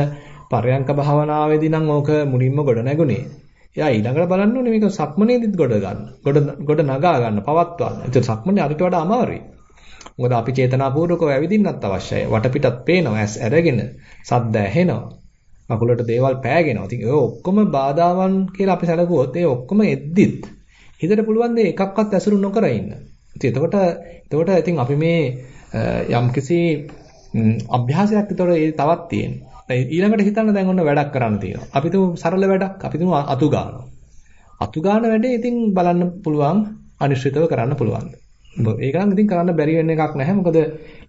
පරයන්ක භාවනාවේදී නම් ඕක මුලින්ම ගොඩ නැගුණේ. එයා ඊළඟට බලන්න ඕනේ මේක සක්මනේදීත් ගොඩ ගන්න. ගොඩ ගොඩ නගා ගන්න, පවත්වන්න. ඒක සක්මනේ අරිට වඩා අමාරුයි. මොකද අපි චේතනාපූර්වකව ඇවිදින්නත් අවශ්‍යයි. වටපිටත් පේනවා, ඇස් ඇරගෙන, සද්ද ඇහෙනවා. කකුලට දේවල් පෑගෙනවා. ඉතින් ඒ ඔක්කොම බාධාවන් කියලා අපි සැලකුවොත් ඒ ඔක්කොම එද්දිත් හිතට පුළුවන් දේ එකක්වත් ඇසුරු නොකර ඉන්න. ඉතින් එතකොට එතකොට ඉතින් අපි මේ යම්කිසි අභ්‍යාසයක් ඒතකොට ඒ තවත් තියෙනවා. ඊළඟට හිතන්න දැන් ඔන්න වැඩක් කරන්න තියෙනවා. අපි තුමු සරල වැඩක් අපි තුමු අතු ගන්නවා. අතු ගන්න වැඩේ ඉතින් බලන්න පුළුවන් අනිශ්චිතව කරන්න පුළුවන්. ඒක නම් ඉතින් කරන්න බැරි වෙන එකක් නැහැ. මොකද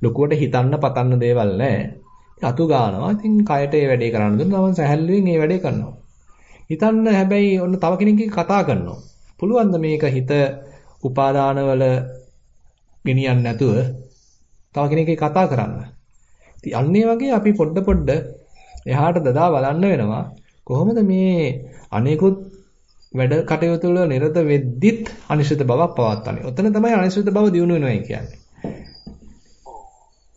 ලොකුවට හිතන්න පතන්න දේවල් නැහැ. අතු ගන්නවා. ඉතින් කයට ඒ වැඩේ කරන්න දුන්නා නම් සැහැල්ලුවෙන් ඒ වැඩේ කරනවා. හිතන්න හැබැයි ඔන්න තව කෙනෙක්ගේ කතා කරනවා. පුළුවන් ද මේක හිත උපාදානවල ගෙනියන්න නැතුව තව කෙනෙක්ගේ කතා කරන්න. ඉතින් අන්නේ වගේ අපි පොඩ පොඩ එහාට දදා බලන්න වෙනවා. කොහොමද මේ අනේකුත් වැඩ කටයුතු වල නිරත වෙද්දිත් අනිශ්චිත බවක් පවත්වන්නේ. ඔතන තමයි අනිශ්චිත බව දිනු වෙනවා කියන්නේ.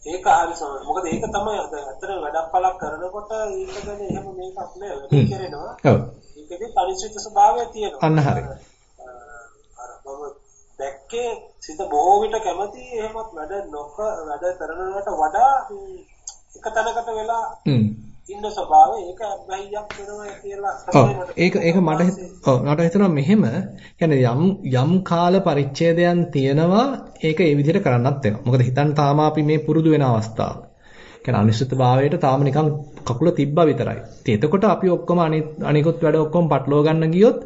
ඒක හරි සමහර. මොකද ඒක තමයි අතර වැඩක් පළක් කරනකොට ඒක ගැන එහෙම මේකක් නෑ. වෙන කරනවා. ඔව්. ඒකේ පරිචිත ස්වභාවය තියෙනවා. අන්න හරි. අර මම දැක්කේ සිත බොහෝ විට කැමති එහෙමත් වැඩ නොක වැඩ කරනවට වඩා එක තැනකට වෙලා ඉන්න ස්වභාවය ඒක බැහැියක් වෙනවා කියලා ඒක ඒක මට ඔව් මට හිතෙනවා මෙහෙම කියන්නේ යම් යම් කාල පරිච්ඡේදයන් තියෙනවා ඒක ඒ විදිහට කරන්නත් වෙනවා. මොකද හිතන්න තාම අපි මේ පුරුදු වෙන අවස්ථාව. කියන්නේ අනිශ්චිතභාවයට තාම නිකන් කකුල තිබ්බා විතරයි. ඉතින් එතකොට අපි ඔක්කොම අනිකුත් වැඩ ඔක්කොම පටලවා ගන්න ගියොත්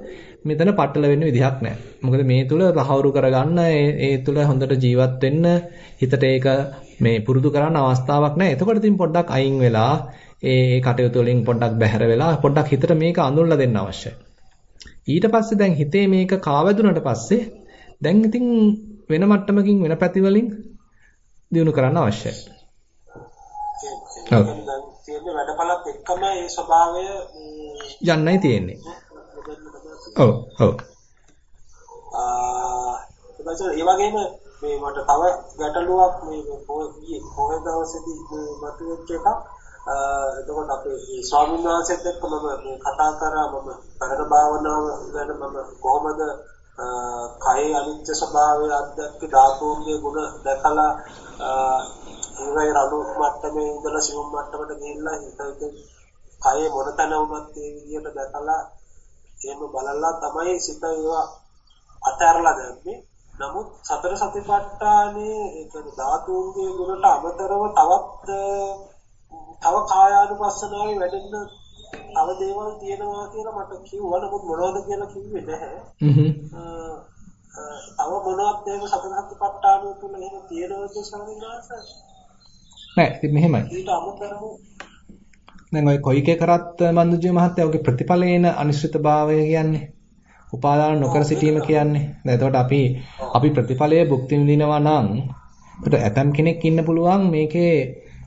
මෙතන පටල වෙන්න විදිහක් නැහැ. මොකද මේ තුල තහවුරු කරගන්න ඒ තුල හොඳට ජීවත් වෙන්න හිතට ඒක මේ පුරුදු කරන්න අවස්ථාවක් නැහැ. එතකොට ඉතින් පොඩ්ඩක් අයින් වෙලා ඒ කටයුතු වලින් පොඩ්ඩක් බැහැර වෙලා පොඩ්ඩක් හිතට මේක අඳුල්ලා දෙන්න අවශ්‍යයි. ඊට පස්සේ දැන් හිතේ මේක කාවැදුනට පස්සේ දැන් ඉතින් වෙන මට්ටමකින් වෙන පැති වලින් දිනු කරන්න අවශ්‍යයි. ඔව්. තියෙන වැඩපලත් එක්කම ඒ ස්වභාවය යන්නයි තියෙන්නේ. ඔව් ඔව්. ආ ඒ වගේම මේ මට තව ගැටලුවක් මේ පොහේ දවසේදී මතුවෙච්ච එකක් එතකොට අපේ ස්වාමීන් වහන්සේත් එක්ක මම කතා කරා මම කරන භාවනාව ගැන මම කොහොමද කයේ අනිත්‍ය ස්වභාවය අධ්‍යාත්මික ධාතුන්ගේ ගුණ දැකලා ඒවයි රණු මට්ටමේ ඉඳලා සිවුම් මට්ටමට ගිහිල්ලා හිතේ කයේ මොන තැන වුණත් ඒ විදිහට දැකලා එහෙම බලලා තමයි සිත ඒවා අතහැරලා දැම්මේ. නමුත් සතර සතිපට්ඨානේ ඒ කියන්නේ ධාතුන්ගේ ගුණට අමතරව තවත් තව කායානුපස්සනාවේ වැඩෙන්න තව දේවල් තියෙනවා කියලා මට කිව්වා. නමුත් මොනවද කියලා කිව්වේ නැහැ. හ්ම්. තව මොනවත් එහෙම සතර සතිපට්ඨාන තුල එහෙම තියෙනවද ස්වාමීන් වහන්සේ? නෑ ඉතින් මෙහෙමයි. ඊට අමතරව දැන් ඔය කොයිකේ කරත් මන්දුජී මහත්තයා ඔගේ ප්‍රතිඵලේන අනිශ්චිතභාවය කියන්නේ උපාදාන නොකර සිටීම කියන්නේ. දැන් එතකොට අපි අපි ප්‍රතිඵලයේ භුක්ති විඳිනවා නම් එතකොට ඇතම් කෙනෙක් ඉන්න පුළුවන් මේකේ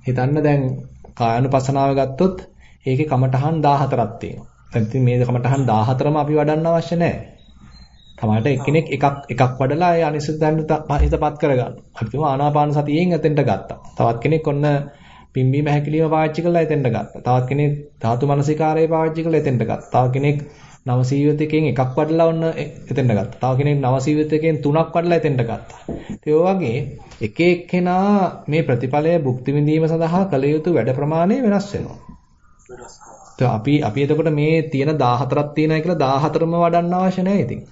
හිතන්න දැන් කායानुපසනාව ගත්තොත් ඒකේ කමඨහන් 14ක් තියෙනවා. දැන් ඉතින් මේ කමඨහන් 14ම අපි වඩන්න අවශ්‍ය නැහැ. තමාට එක්කෙනෙක් එකක් එකක් වඩලා ඒ අනිසිතෙන්ට හිතපත් කරගන්න. අපි තුමා ආනාපාන සතියෙන් එතෙන්ට ගත්තා. තවත් කෙනෙක් ඔන්න පිම්බීම හැකිලිම පාවිච්චි කරලා එතෙන්ට ගත්තා. තවත් කෙනෙක් ධාතු මනසිකාරය පාවිච්චි කරලා එතෙන්ට ගත්තා. තව කෙනෙක් නවසීවිතකෙන් එකක් වඩලා ඔන්න එතෙන්ට ගත්තා. තව කෙනෙක් නවසීවිතකෙන් තුනක් වඩලා එතෙන්ට ගත්තා. ඒ වගේ එක එක්කෙනා මේ ප්‍රතිඵලය භුක්ති විඳීම සඳහා කළ යුතු වැඩ ප්‍රමාණය වෙනස් වෙනවා. අපි අපි එතකොට මේ තියෙන 14ක් තියෙනයි කියලා 14ම වඩන්න අවශ්‍ය නැහැ ඉතින්.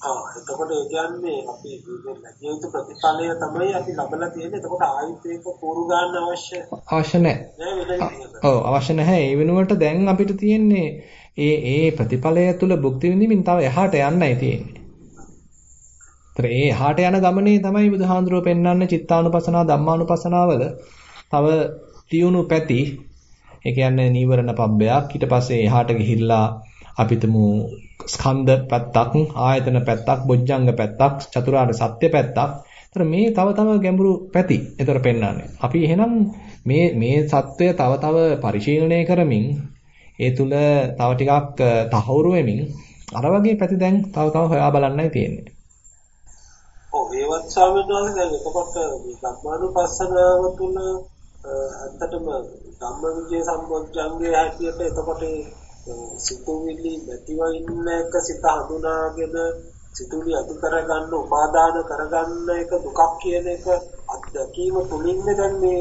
ආ එතකොට ඒ කියන්නේ අපි ලැබිය යුතු ප්‍රතිඵලය තමයි අපි ලබලා තියෙන්නේ. එතකොට ආයෙත් ඒක පුරු ගන්න අවශ්‍ය අවශ්‍ය නැහැ. ඔව් අවශ්‍ය නැහැ. ඒ වෙනුවට දැන් අපිට තියෙන්නේ ඒ ඒ ප්‍රතිඵලය තුළ භුක්ති විඳින්මින් තව එහාට යන්නයි තියෙන්නේ. ඒතර ඒ එහාට යන ගමනේ තමයි බුදුහාඳුරෝ පෙන්වන්නේ චිත්තානුපසනාව ධම්මානුපසනාවල තව තියුණු පැති ඒ කියන්නේ නීවරණ පබ්බයක් ඊට පස්සේ එහාට ගිහිල්ලා අපිටම ස්කන්ධ පැත්තක් ආයතන පැත්තක් බොජ්ජංග පැත්තක් චතුරාර්ය සත්‍ය පැත්තක් ඒතර මේ තව තව ගැඹුරු පැති ඒතර පෙන්වන්නේ අපි එහෙනම් මේ මේ සත්වය තව තව පරිශීලනය කරමින් ඒ තුල තව ටිකක් තහවුරු වෙමින් අර වගේ පැති දැන් තව තව හොයා බලන්නයි තියෙන්නේ. ඔව් ඒවත් ස්වාමීන් වහන්සේ දැන් එතකොට මේ ධම්මානුපස්සනාව තුළ ඇත්තටම ධම්මවිජය සම්බොජ්ජංගයේ හැටියට එතකොට සිතුවිලි නැතිව ඉන්න එක සිත හඳුනාගෙන සිතුවිලි අතු කරගන්න උපාදාන කරගන්න එක දුකක් කියන එක අත්දැකීම තුලින් දැන් මේ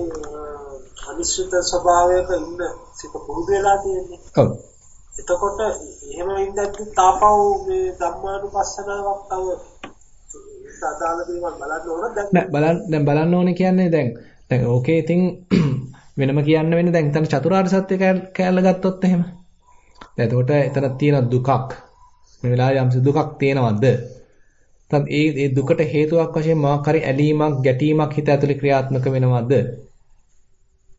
අනිශ්චිත ස්වභාවයක ඉන්න සිත පුරුදු වෙලා තියෙන්නේ. ඔව්. එතකොට එහෙම ඉඳද්දි තාපව මේ ධම්මානුපස්සනාවක් තව සාදාල දේවල් බලන්න ඕන දැන් නෑ බලන්න දැන් බලන්න ඕනේ කියන්නේ දැන් දැන් ඕකේ ඉතින් වෙනම කියන්න වෙන්නේ දැන් එතන චතුරාර්ය සත්‍ය කැලල ගත්තොත් එහෙම. දැන් එතකොට එතන තියෙන දුකක් මේ වෙලාවේ යම්සි දුකක් තියෙනවද? නැත්නම් ඒ ඒ දුකට හේතුවක් වශයෙන් මොකක් හරි ඇලීමක් ගැටීමක් හිත ඇතුලේ ක්‍රියාත්මක වෙනවද?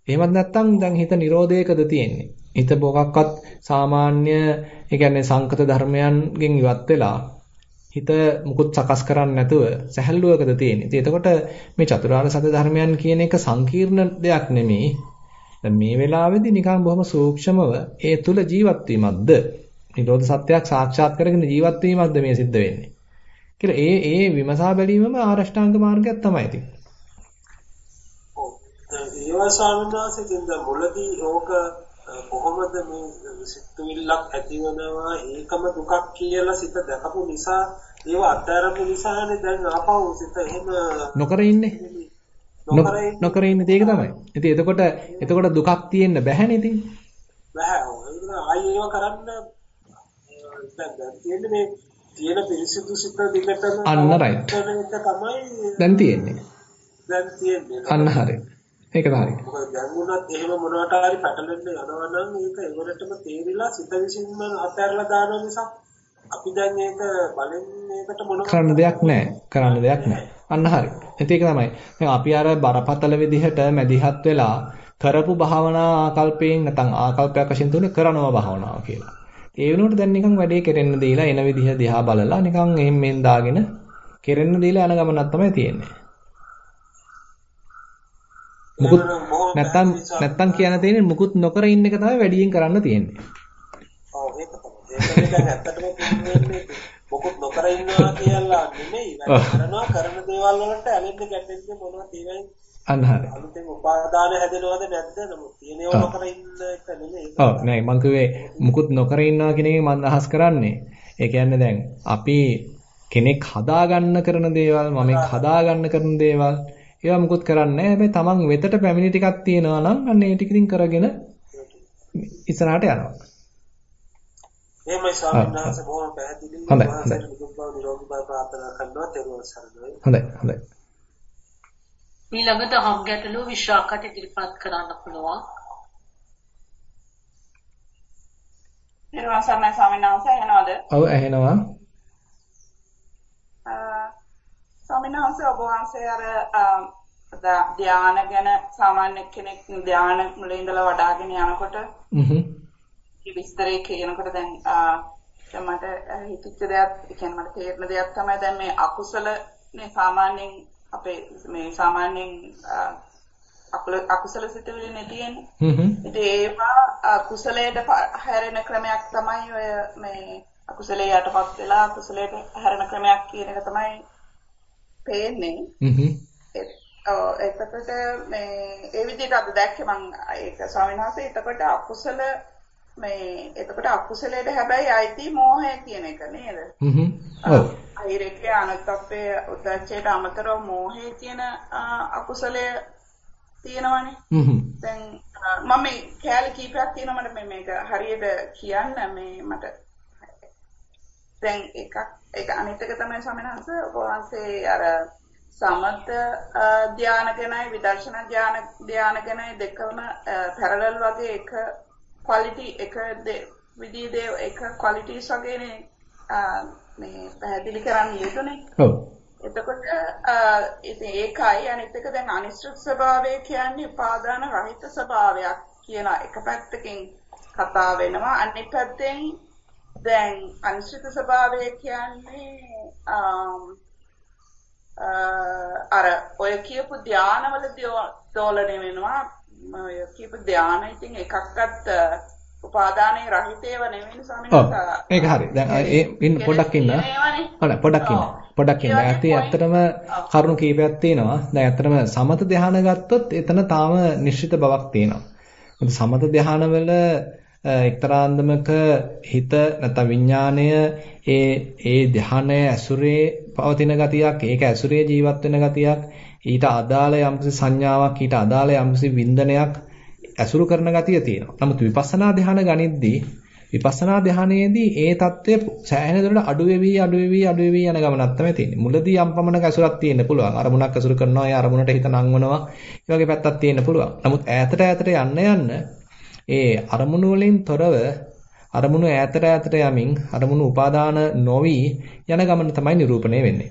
එහෙමත් නැත්නම් දැන් හිත නිරෝධයකද තියෙන්නේ. හිත මොකක්වත් සාමාන්‍ය ඒ කියන්නේ සංකත ධර්මයන්ගෙන් ඉවත් වෙලා හිත මුකුත් සකස් කරන්නේ නැතුව සැහැල්ලුවකද තියෙන්නේ. ඉතින් එතකොට මේ චතුරාර්ය සත්‍ය ධර්මයන් කියන එක සංකීර්ණ දෙයක් නෙමෙයි. මේ වෙලාවේදී නිකන් බොහොම සූක්ෂමව ඒ තුල ජීවත් වීමක්ද නිරෝධ සත්‍යයක් සාක්ෂාත් කරගෙන ජීවත් වීමක්ද මේ සිද්ධ වෙන්නේ. කියලා ඒ ඒ විමසා බැලීමම ආරෂ්ඨාංග මාර්ගයක් තමයි ඉතින්. ඒවා ස්වාමීන් මුලදී ඕක කොහොමද මේ සිතුවිල්ලක් ඇතිවෙනවා ඒකම දුකක් කියලා සිත දැකපු නිසා ඒව අත්හැරපු නිසානේ දැන් ආපහු සිත එහෙම නොකර ඉන්නේ නොකර ඉන්නේ ඒක තමයි. ඉතින් එතකොට එතකොට දුකක් තියෙන්න බැහැනේ ඉතින්. බෑ. ආයි ඒව කරන්න දැන් තියෙන්නේ මේ තියෙන පිරිසිදු සිත දිගටම අන්න රයිට්. දැන් තියෙන්නේ. දැන් තියෙන්නේ. අන්න හරියි. ඒක තමයි. මොකද දැන් වුණත් එහෙම මොනවට හරි පැටලෙන්න යනවා නම් ඒක ඒවලටම තේරිලා සිත විසින්ම අත්හැරලා දානවා මිසක් අපි දැන් ඒක බලෙන් මේකට මොනවද කරන්න දෙයක් නැහැ. කරන්න දෙයක් නැහැ. අන්න හරි. ඒක තමයි. දැන් අපි අර බරපතල විදිහට මැදිහත් වෙලා කරපු භාවනා ආකල්පයෙන් නැත්නම් ආකල්පයක් වශයෙන් තුනේ කරනවා භාවනාව කියලා. ඒ වෙනුවට දැන් නිකන් වැඩේ කෙරෙන්න දීලා එන විදිහ දිහා බලලා නිකන් එහෙම මෙන් දාගෙන කෙරෙන්න දීලා යන ගමනක් තමයි තියෙන්නේ. මුකුත් නැත්තම් නැත්තම් කියන්න තියෙන්නේ මුකුත් නොකර ඉන්න එක තමයි වැඩියෙන් කරන්න තියෙන්නේ. ඔව් ඒක තමයි. ඒක දැන් ඇත්තටම කියන්නේ මුකුත් නොකර ඉන්නවා කියලා නෙමෙයි. කරනවා කරන දේවල් වලට ඇලෙන්න ගැටෙන්න මොනවද ඒවයි. අන්න හරි. අලුතෙන් උපාදාන හැදෙනවද නැද්ද? නමුත් තියෙනව නොකර ඉන්න එක නෙමෙයි. ඔව් නෑ මං කිව්වේ මුකුත් නොකර ඉන්නවා කියන එක මම අහස් කරන්නේ. ඒ කියන්නේ දැන් අපි කෙනෙක් හදාගන්න කරන දේවල් මම හදාගන්න කරන දේවල් ඒවා මුකුත් කරන්නේ නැහැ. හැබැයි Taman වෙතට පැමිණි ටිකක් තියෙනවා නම් අන්න ඒ ටික ඉතින් කරගෙන ඉස්සරහට යනවා. එහෙමයි ස්වාමීන් වහන්සේ බොහොම පැහැදිලි. හොඳයි හොඳයි. නිරෝගී බව ප්‍රාර්ථනා කරනවා තෙරුවන් සරණයි. හොඳයි හොඳයි. ඊළඟ දහම් ගැටලුව විශ්වාසකට ඉදිරිපත් කරන්න පුළුවන්. නිර්වාණ සරණයි ස්වාමීන් වහන්සේ ඇහෙනවද? ඔව් ඇහෙනවා. ස්වාමීන් වහන්සේ ඔබ වහන්සේ අර ධානය ගැන සාමාන්‍ය කෙනෙක් ධානය මුලින් ඉඳලා වඩාගෙන යනකොට හ්ම් විස්තරේ කියනකොට දැන් මට හිතෙච්ච දෙයක් කියන්නේ මට තේරෙන දෙයක් තමයි දැන් මේ අකුසල මේ සාමාන්‍යයෙන් අපේ මේ සාමාන්‍යයෙන් අකුසල සිතුවිලි නේ තියෙන්නේ. හ්ම් ඒවා කුසලයට හැරෙන ක්‍රමයක් තමයි ඔය මේ අකුසලයේ යටපත් වෙලා කුසලයට හැරෙන ක්‍රමයක් කියන එක තමයි පේන්නේ. හ්ම් එතකොට මේ ඒ විදිහට අද දැක්කේ මම ඒක ස්වාමීන් වහන්සේ එතකොට අකුසල මේ එතකොට අකුසලයට හැබැයි අයිති මෝහය කියන එක නේද? හ්ම් ඔව්. අහිරේකේ අනත්තප්පේ උද්දච්චයට අමතරව මෝහය කියන අකුසලය තියෙනවනේ. හ්ම් දැන් මම කෑලි කීපයක් තියෙනවා මට මේක හරියට කියන්න මේ මට දැන් එකක් ඒක අනිත් එක තමයි ස්වාමීන් වහන්සේ අර සමත ධානය ගැනයි විදර්ශනා ධානය ගැනයි දෙකම පැරලල් වගේ එක ක්වලිටි එක විදිහේ එක ක්වලිටිස් වගේනේ මේ පැහැදිලි කරන්න යෙදුනේ. ඔව්. එතකොට ඉතින් ඒකයි අනිත් එක දැන් අනිශ්චිත ස්වභාවය කියන්නේ උපාදාන රහිත ස්වභාවයක් කියන එක පැත්තකින් කතා වෙනවා. අනිත් පැත්තෙන් දැන් අනිශ්චිත ස්වභාවය කියන්නේ අර ඔය කියපු ධානවල දෝලණය වෙනවා. ඔය කියපු ධාන ඉතින් එකක්වත් උපාදානයේ රහිතේව නෙවෙයි ස්වාමීන් වහන්සේ. ඒක හරි. දැන් ඒ ඉන්න පොඩ්ඩක් ඉන්න. හොඳයි පොඩ්ඩක් ඉන්න. පොඩ්ඩක් ඉන්න. ඇත්තේ ඇත්තටම කරුණු කීපයක් තියෙනවා. දැන් ඇත්තටම සමත ධානය ගත්තොත් එතන තාම නිශ්චිත බවක් තියෙනවා. මොකද සමත ධානවල එක්තරා අන්දමක හිත නැත්නම් විඥාණය ඒ ඒ ධානය ඇසුරේ පවතින ගතියක් ඒක ඇසුරේ ජීවත් වෙන ගතියක් ඊට අදාළ යම්කිසි සංඥාවක් ඊට අදාළ යම්කිසි වින්දනයක් ඇසුරු කරන ගතිය තියෙනවා. නමුත් විපස්සනා ධානය ගනිද්දී විපස්සනා ධානයේදී ඒ தත්ත්වය සෑහෙන දුරට අඩු වෙවි අඩු වෙවි අඩු වෙවි යන ගමනක් තමයි තියෙන්නේ. මුලදී යම් පමණක ඇසුරක් තියෙන්න පුළුවන්. අරමුණක් ඇසුරු කරනවා, ඒ අරමුණට හිත නංවනවා. ඒ වගේ පැත්තක් තියෙන්න පුළුවන්. නමුත් ඈතට ඈතට යන්න යන්න ඒ අරමුණු වලින් තොරව අරමුණු ඈතට ඈතට යමින් අරමුණු උපාදාන නොවි යන ගමන තමයි නිරූපණය වෙන්නේ.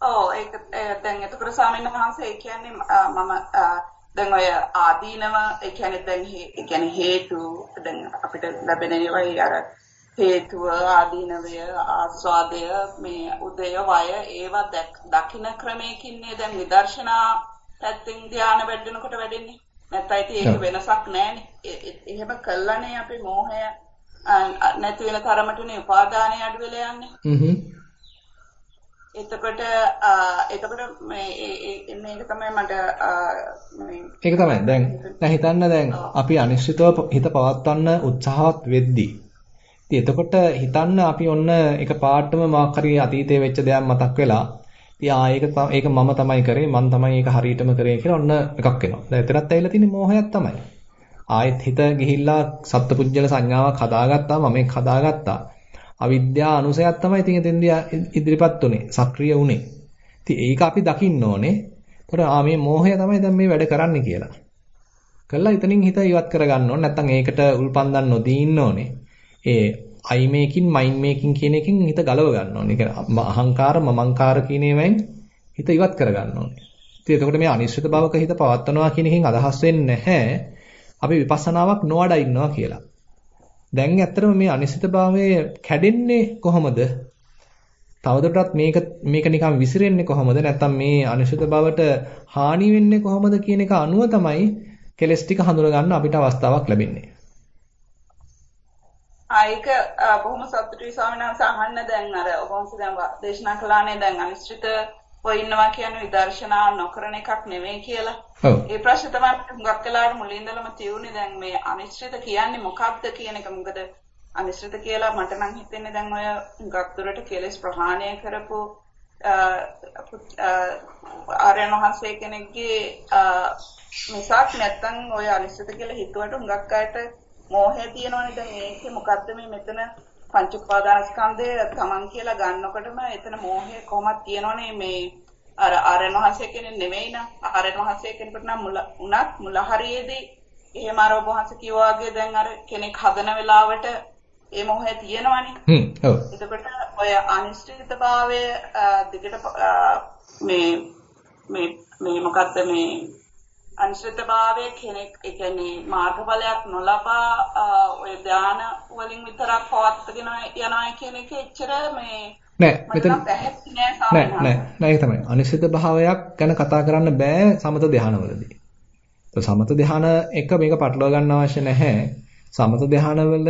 ඔව් ඒක එතකොට ස්වාමීන් වහන්සේ කියන්නේ මම දැන් ඔය ආදීනව ඒ කියන්නේ දැන් ඒ කියන්නේ හේතු දැන් අපිට ලැබෙන ඒවායි අර හේතුව ආදීනවය ආස්වාදය මේ උදය වය ඒවා දකින්න ක්‍රමයකින්නේ දැන් විදර්ශනා පැත්තෙන් ධානය වැඩෙනකොට වැඩෙන්නේ. නැත්නම් ඉතින් ඒක වෙනසක් නැහැනේ. එහෙම කළානේ අපේ මෝහය නැති වෙන තරමටනේ උපාදානය අඩු වෙලා යන්නේ එතකොට එතකොට මේ මේක තමයි මට මේ ඒක තමයි දැන් දැන් හිතන්න දැන් අපි අනිශ්චිතව හිත පවත්වන්න උත්සාහවත් වෙද්දී ඉතින් එතකොට හිතන්න අපි ඔන්න එක පාටම මාක් හරි අතීතයේ වෙච්ච දෙයක් මතක් වෙලා ඉතින් ආ ඒක ඒක මම තමයි කරේ මම තමයි ඒක හරියටම කරේ කියලා ඔන්න එකක් එනවා. දැන් එතරම් ඇවිල්ලා තියෙන්නේ මෝහයක් තමයි. ආයෙත් හිත ගිහිල්ලා සත්පුජ්‍යල සංඥාවක් හදාගත්තා මම මේක හදාගත්තා. අවිද්‍යා අනුසයක් තමයි ඉතින් එතෙන්දී ඉදිරිපත් උනේ සක්‍රිය උනේ. ඉතින් ඒක අපි දකින්න ඕනේ. ඒතර ආ මේ මෝහය තමයි දැන් මේ වැඩ කරන්නේ කියලා. කළා එතනින් හිත ඉවත් කරගන්න ඕනේ. නැත්නම් ඒකට උල්පන්දන් නොදී ඉන්න ඕනේ. ඒ අයි මේකින් මයින් මේකින් කියන එකෙන් හිත ගලව ගන්න ඕනේ. ඒ කියන්නේ අහංකාර මමංකාර කියන ඒවායින් හිත ඉවත් කර ගන්න ඕනේ. ඉතින් එතකොට මේ අනිශ්චිත බවක හිත පවත්වනවා කියන එකෙන් අදහස් වෙන්නේ නැහැ. අපි විපස්සනාවක් නොවඩා ඉන්නවා කියලා. දැන් ඇත්තටම මේ අනිශ්චිතභාවය කැඩෙන්නේ කොහොමද? තවදුරටත් මේක මේක නිකන් විසිරෙන්නේ කොහොමද? නැත්නම් මේ අනිශ්චිත බවට හානි වෙන්නේ කොහොමද කියන එක අනුව තමයි කෙලස් ටික හඳුන ගන්න අපිට අවස්ථාවක් ලැබෙන්නේ. ආයික බොහොම සතුටුයි ස්වාමීන් වහන්සේ අහන්න දැන් අර ඔබ වහන්සේ දැන් දේශනා කළානේ දැන් අනිශ්චිත ඉන්නවා කියන්නේ විදර්ශනා නොකරන එකක් නෙමෙයි කියලා. ඔව්. ඒ ප්‍රශ්නේ තමයි හුඟක් වෙලාවට මුලින් ඉඳලම තියුනේ දැන් මේ අනිශ්චිත කියන්නේ මොකක්ද කියන එක. මොකද අනිශ්චිත කියලා මට නම් හිතෙන්නේ දැන් ඔය හුඟක් දුරට කෙලස් ප්‍රහාණය කරපු ආර්යන වහන්සේ කෙනෙක්ගේ මිසක් නැත්තම් ඔය අනිශ්චිත කියලා හිතුවට හුඟක් අයට මෝහය තියෙනවනේ දැන් මේකේ මොකද්ද මේ මෙතන පංච උපාදානස්කන්ධය තමන් කියලා ගන්නකොටම එතන මෝහය කොහොමද තියෙනවනේ මේ අර ආරණ වහන්සේ කෙනෙක් නෙමෙයි නා ආරණ වහන්සේ කෙනෙකුට නම් මුල උනත් මුල හරියේදී එහෙම අර ඔබ වහන්සේ කිව්වා වගේ දැන් අර කෙනෙක් හදන වෙලාවට ඒ මොහේ තියෙනවනේ. හ්ම් ඔව්. එතකොට ඔය අනිශ්චිතභාවය දිගට මේ මේ මේ මොකද්ද මේ අනිශ්චිතභාවය කෙනෙක් ඒ කියන්නේ මාර්ගඵලයක් නොලබා ඔය ධාන වලින් විතරක් පවත්ගෙන යනවා කියන එක එච්චර මේ නෑ මෙතන නෑ නෑ නෑ ඒක තමයි අනිශ්චිත භාවයක් ගැන කතා කරන්න බෑ සමත ධානවලදී. તો සමත ධාන එක මේක පටලවා ගන්න අවශ්‍ය නැහැ. සමත ධානවල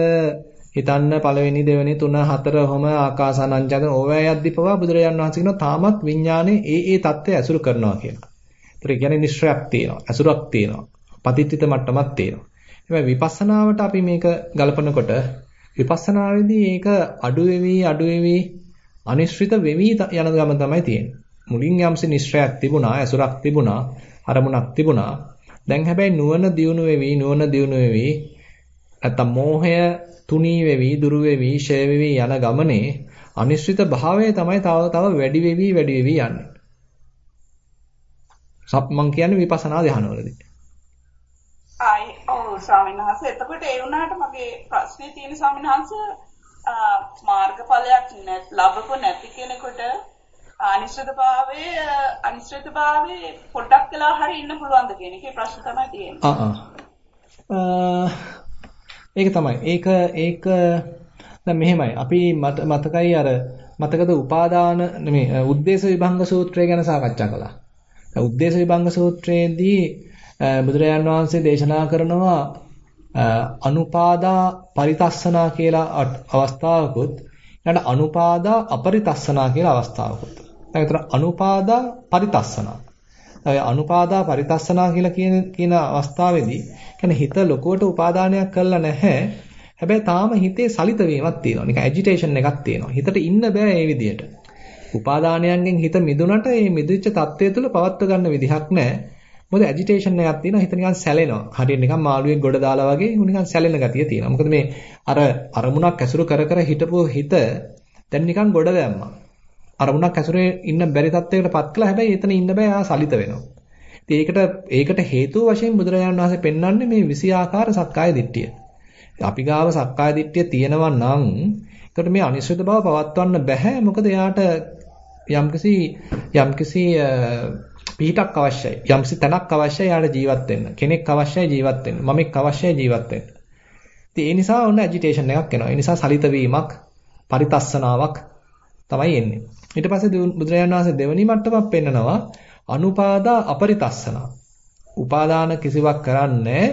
හිතන්න පළවෙනි දෙවෙනි තුන හතර ඔහම ආකාසානංජන ඕවැය යද්දිපවා බුදුරජාන් වහන්සේ කියනවා තාමත් විඥානේ ඒ ඒ தත්ත්වය ඇසුරු කරනවා කියලා. ඒතර කියන්නේ නිශ්චයක් තියෙනවා, ඇසුරක් තියෙනවා, පතිත්‍ිත මට්ටමක් තියෙනවා. හැබැයි විපස්සනාවට අපි මේක ගලපනකොට විපස්සනාවේදී ඒක අඩු වෙවි අඩු වෙවි අනිශ්චිත වෙවි යන ගම තමයි තියෙන්නේ. මුලින් යම්සි නිශ්චයක් තිබුණා, ඇසුරක් තිබුණා, අරමුණක් තිබුණා. දැන් හැබැයි නුවණ දියුණු වෙවි, නුවණ දියුණු වෙවි නැත්තම් මෝහය තුනී වෙවි, දුරු වෙවි, ෂය වෙවි යන ගමනේ අනිශ්චිත භාවය තමයි තව තව වැඩි වෙවි වැඩි වෙවි යන්නේ. සප් මං කියන්නේ විපස්සනා ධ්‍යානවලදී. ආයි ඔව් ස්වාමීන් වහන්සේ එතකොට ඒ වුණාට මගේ ප්‍රශ්නේ තියෙන ස්වාමීන් වහන්සේ මාර්ගඵලයක් ලැබපො නැති කෙනෙකුට අනිශ්චිතභාවයේ අනිශ්චිතභාවයේ පොඩ්ඩක් වෙලා හරි ඉන්න පුළුවන්ද කියන එකේ ප්‍රශ්න තමයි තියෙන්නේ. ආ ඒක තමයි. ඒක ඒක දැන් මෙහෙමයි. අපි මතකයි අර මතකද උපාදාන නෙමෙයි උද්දේශ විභංග සූත්‍රය ගැන සාකච්ඡා කළා. උද්දේශ විභංග සූත්‍රයේදී බුදුරජාන් වහන්සේ දේශනා කරනවා අනුපාදා පරිතස්සනා කියලා අවස්ථාවකුත් ඊට අනුපාදා අපරිතස්සනා කියලා අවස්ථාවකුත්. දැන් ඒතර අනුපාදා පරිතස්සනා. ඔය අනුපාදා පරිතස්සනා කියලා කියන කියන අවස්ථාවේදී කියන්නේ හිත ලොකුවට උපාදානයක් කරලා නැහැ. හැබැයි තාම හිතේ සලිත වීමක් තියෙනවා. නිකන් ඇජිටේෂන් එකක් තියෙනවා. හිතට ඉන්න බෑ මේ විදියට. උපාදානයන්ගෙන් හිත මිදුනට මේ මිදිච්ච தත්ත්වය තුළ පවත්ව ගන්න විදිහක් නැහැ. මොකද ඇජිටේෂන් එකක් තියෙනවා හිත නිකන් සැලෙනවා. හරියට නිකන් මාළුවෙක් ගොඩ දාලා වගේ නිකන් සැලෙන ගතිය තියෙනවා. මොකද මේ අර අරමුණක් ඇසුරු කර කර හිටපු හිත දැන් නිකන් ගොඩ දැම්මා. අරමුණක් ඇසුරේ ඉන්න බැරි තත්යකටපත් කළා. හැබැයි එතන ඉන්න බෑ ආ සලිත වෙනවා. ඉතින් ඒකට ඒකට හේතුව වශයෙන් බුදුරජාණන් වහන්සේ පෙන්වන්නේ මේ විසි ආකාර සක්කාය දිට්ඨිය. අපි ගාව සක්කාය දිට්ඨිය තියෙනවා නම් ඒකට මේ අනිශ්චිත බව පවත්වන්න බෑ. මොකද එයාට යම්කිසි යම්කිසි පිහිටක් අවශ්‍යයි. යම්සි තැනක් අවශ්‍යයි යාට ජීවත් වෙන්න. කෙනෙක් අවශ්‍යයි ජීවත් වෙන්න. මමෙක් අවශ්‍යයි ජීවත් වෙන්න. ඉතින් ඒ නිසා ඔන්න ඇජිටේෂන් එකක් එනවා. ඒ නිසා සලිත වීමක්, පරිතස්සනාවක් තමයි එන්නේ. ඊට පස්සේ බුදුරජාණන් වහන්සේ දෙවනි මට්ටමක් පෙන්නනවා අනුපාදා අපරිතස්සනා. උපාදාන කිසිවක් කරන්නේ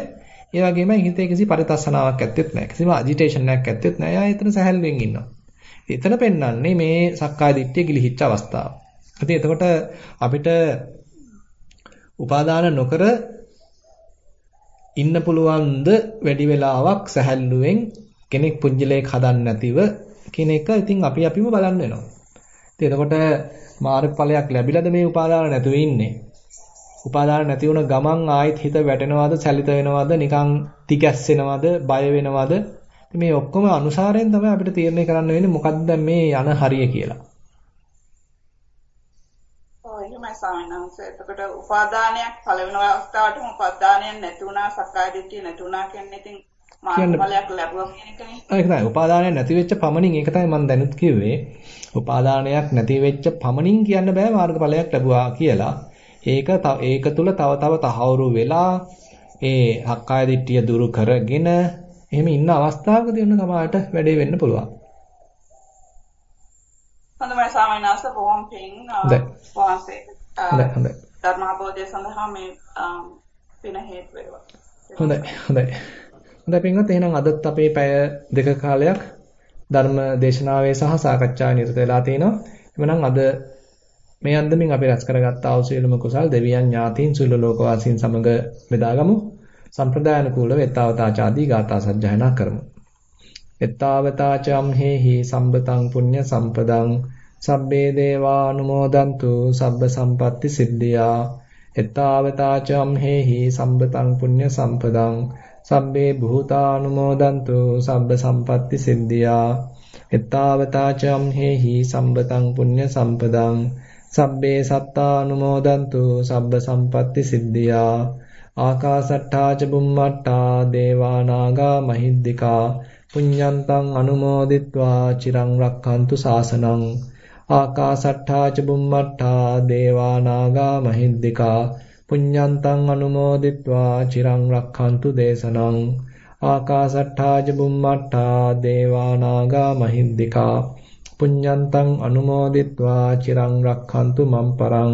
ඒ වගේම හිතේ කිසි පරිතස්සනාවක් ඇත්තෙත් නැහැ. කිසිම ඇජිටේෂන් එකක් ඇත්තෙත් නැහැ. එයා එතන සැහැල්ලුවෙන් ඉන්නවා. එතන පෙන්වන්නේ මේ සක්කාය දිට්ඨිය ගිලිහිච්ච අවස්ථාව. ඉතින් එතකොට අපිට උපාදාන නොකර ඉන්න පුළුවන්ද වැඩි වෙලාවක් සැහැල්ලුවෙන් කෙනෙක් පුජ්‍යලයක් හදන්න නැතිව කියන එක ඉතින් අපි අපිම බලන්න වෙනවා. ඉතින් එතකොට මාර්ගඵලයක් ලැබිලාද මේ උපාදාන නැතුව ඉන්නේ? උපාදාන නැති වුණ ගමන් ආයෙත් හිත වැටෙනවද, සැලිත වෙනවද, නිකන් තිකැස්සෙනවද, බය වෙනවද? මේ ඔක්කොම අනුසාරයෙන් තමයි අපිට තීරණය කරන්න වෙන්නේ මොකක්ද මේ යන හරිය කියලා. එහෙමයි ස්වාමීන් වහන්සේ. එතකොට උපාදානයක් පළවෙනි අවස්ථාවටම උපාදානයක් නැති වුණා, සක්කාය දිට්ඨිය නැති වුණා කියන්නේ ඉතින් මාර්ගඵලයක් ලැබුවා කියන එකනේ. ඒක තමයි. උපාදානයක් නැති වෙච්ච පමණින් ඒක තමයි මම දැනුත් කිව්වේ. උපාදානයක් නැති වෙච්ච පමණින් කියන්න බෑ මාර්ගඵලයක් ලැබුවා කියලා. ඒක ඒක තුල තව තව තහවුරු වෙලා ඒ හක්කාය දිට්ඨිය දුරු කරගෙන එහෙම ඉන්න අවස්ථාවකදී ඔන්න තමයි වැඩේ වෙන්න පුළුවන්. හොඳයි ස්වාමීන් වහන්සේ බොහොම පිං වහන්සේ හොඳයි හොඳයි. ධර්මාභෝධය සඳහා මේ පින හේතු වේවා. හොඳයි හොඳයි. හොඳයි පින්වත් එහෙනම් අදත් අපේ පැය දෙක කාලයක් ධර්ම දේශනාවේ සහ සාකච්ඡාවේ නිරත වෙලා තිනවා එhmenan අද මේ අන්දමින් අපි රැස් කරගත්ත ආශීලම කුසල් දෙවියන් ඥාතීන් සුළු ලෝකවාසීන් සමග බෙදාගමු සම්ප්‍රදායනුකූලව එත්තාවතාචාදී ගාථා සජ්ජායනා කරමු. එත්තාවතාචම් හේහි සම්බතං පුඤ්ඤ සම්පදං සබ්බේ දේවානුමෝදන්තු සබ්බ සම්පatti සිද්ධියා. එත්තාවතාචම් හේහි සම්බතං පුඤ්ඤ සම්පදං සබ්බේ භූතානුමෝදන්තු සබ්බ සම්පatti සිද්ධියා. එත්තාවතාචම් හේහි සම්බතං පුඤ්ඤ සම්පදං සබ්බේ සත්තානුමෝදන්තු සබ්බ සම්පatti සිද්ධියා. ආකාසට්ටා ච බුම්මට්ටා දේවා නාග මහිද්దికා පුඤ්ඤන්තං අනුමෝදිත්වා චිරං රක්ඛන්තු සාසනං ආකාසට්ඨා ච බුම්මට්ඨා දේවා නාග මහිද්దికා පුඤ්ඤන්තං අනුමෝදිත්වා චිරං රක්ඛන්තු දේශනං ආකාසට්ඨා ච බුම්මට්ඨා දේවා නාග මහිද්దికා පුඤ්ඤන්තං අනුමෝදිත්වා චිරං රක්ඛන්තු මම්පරං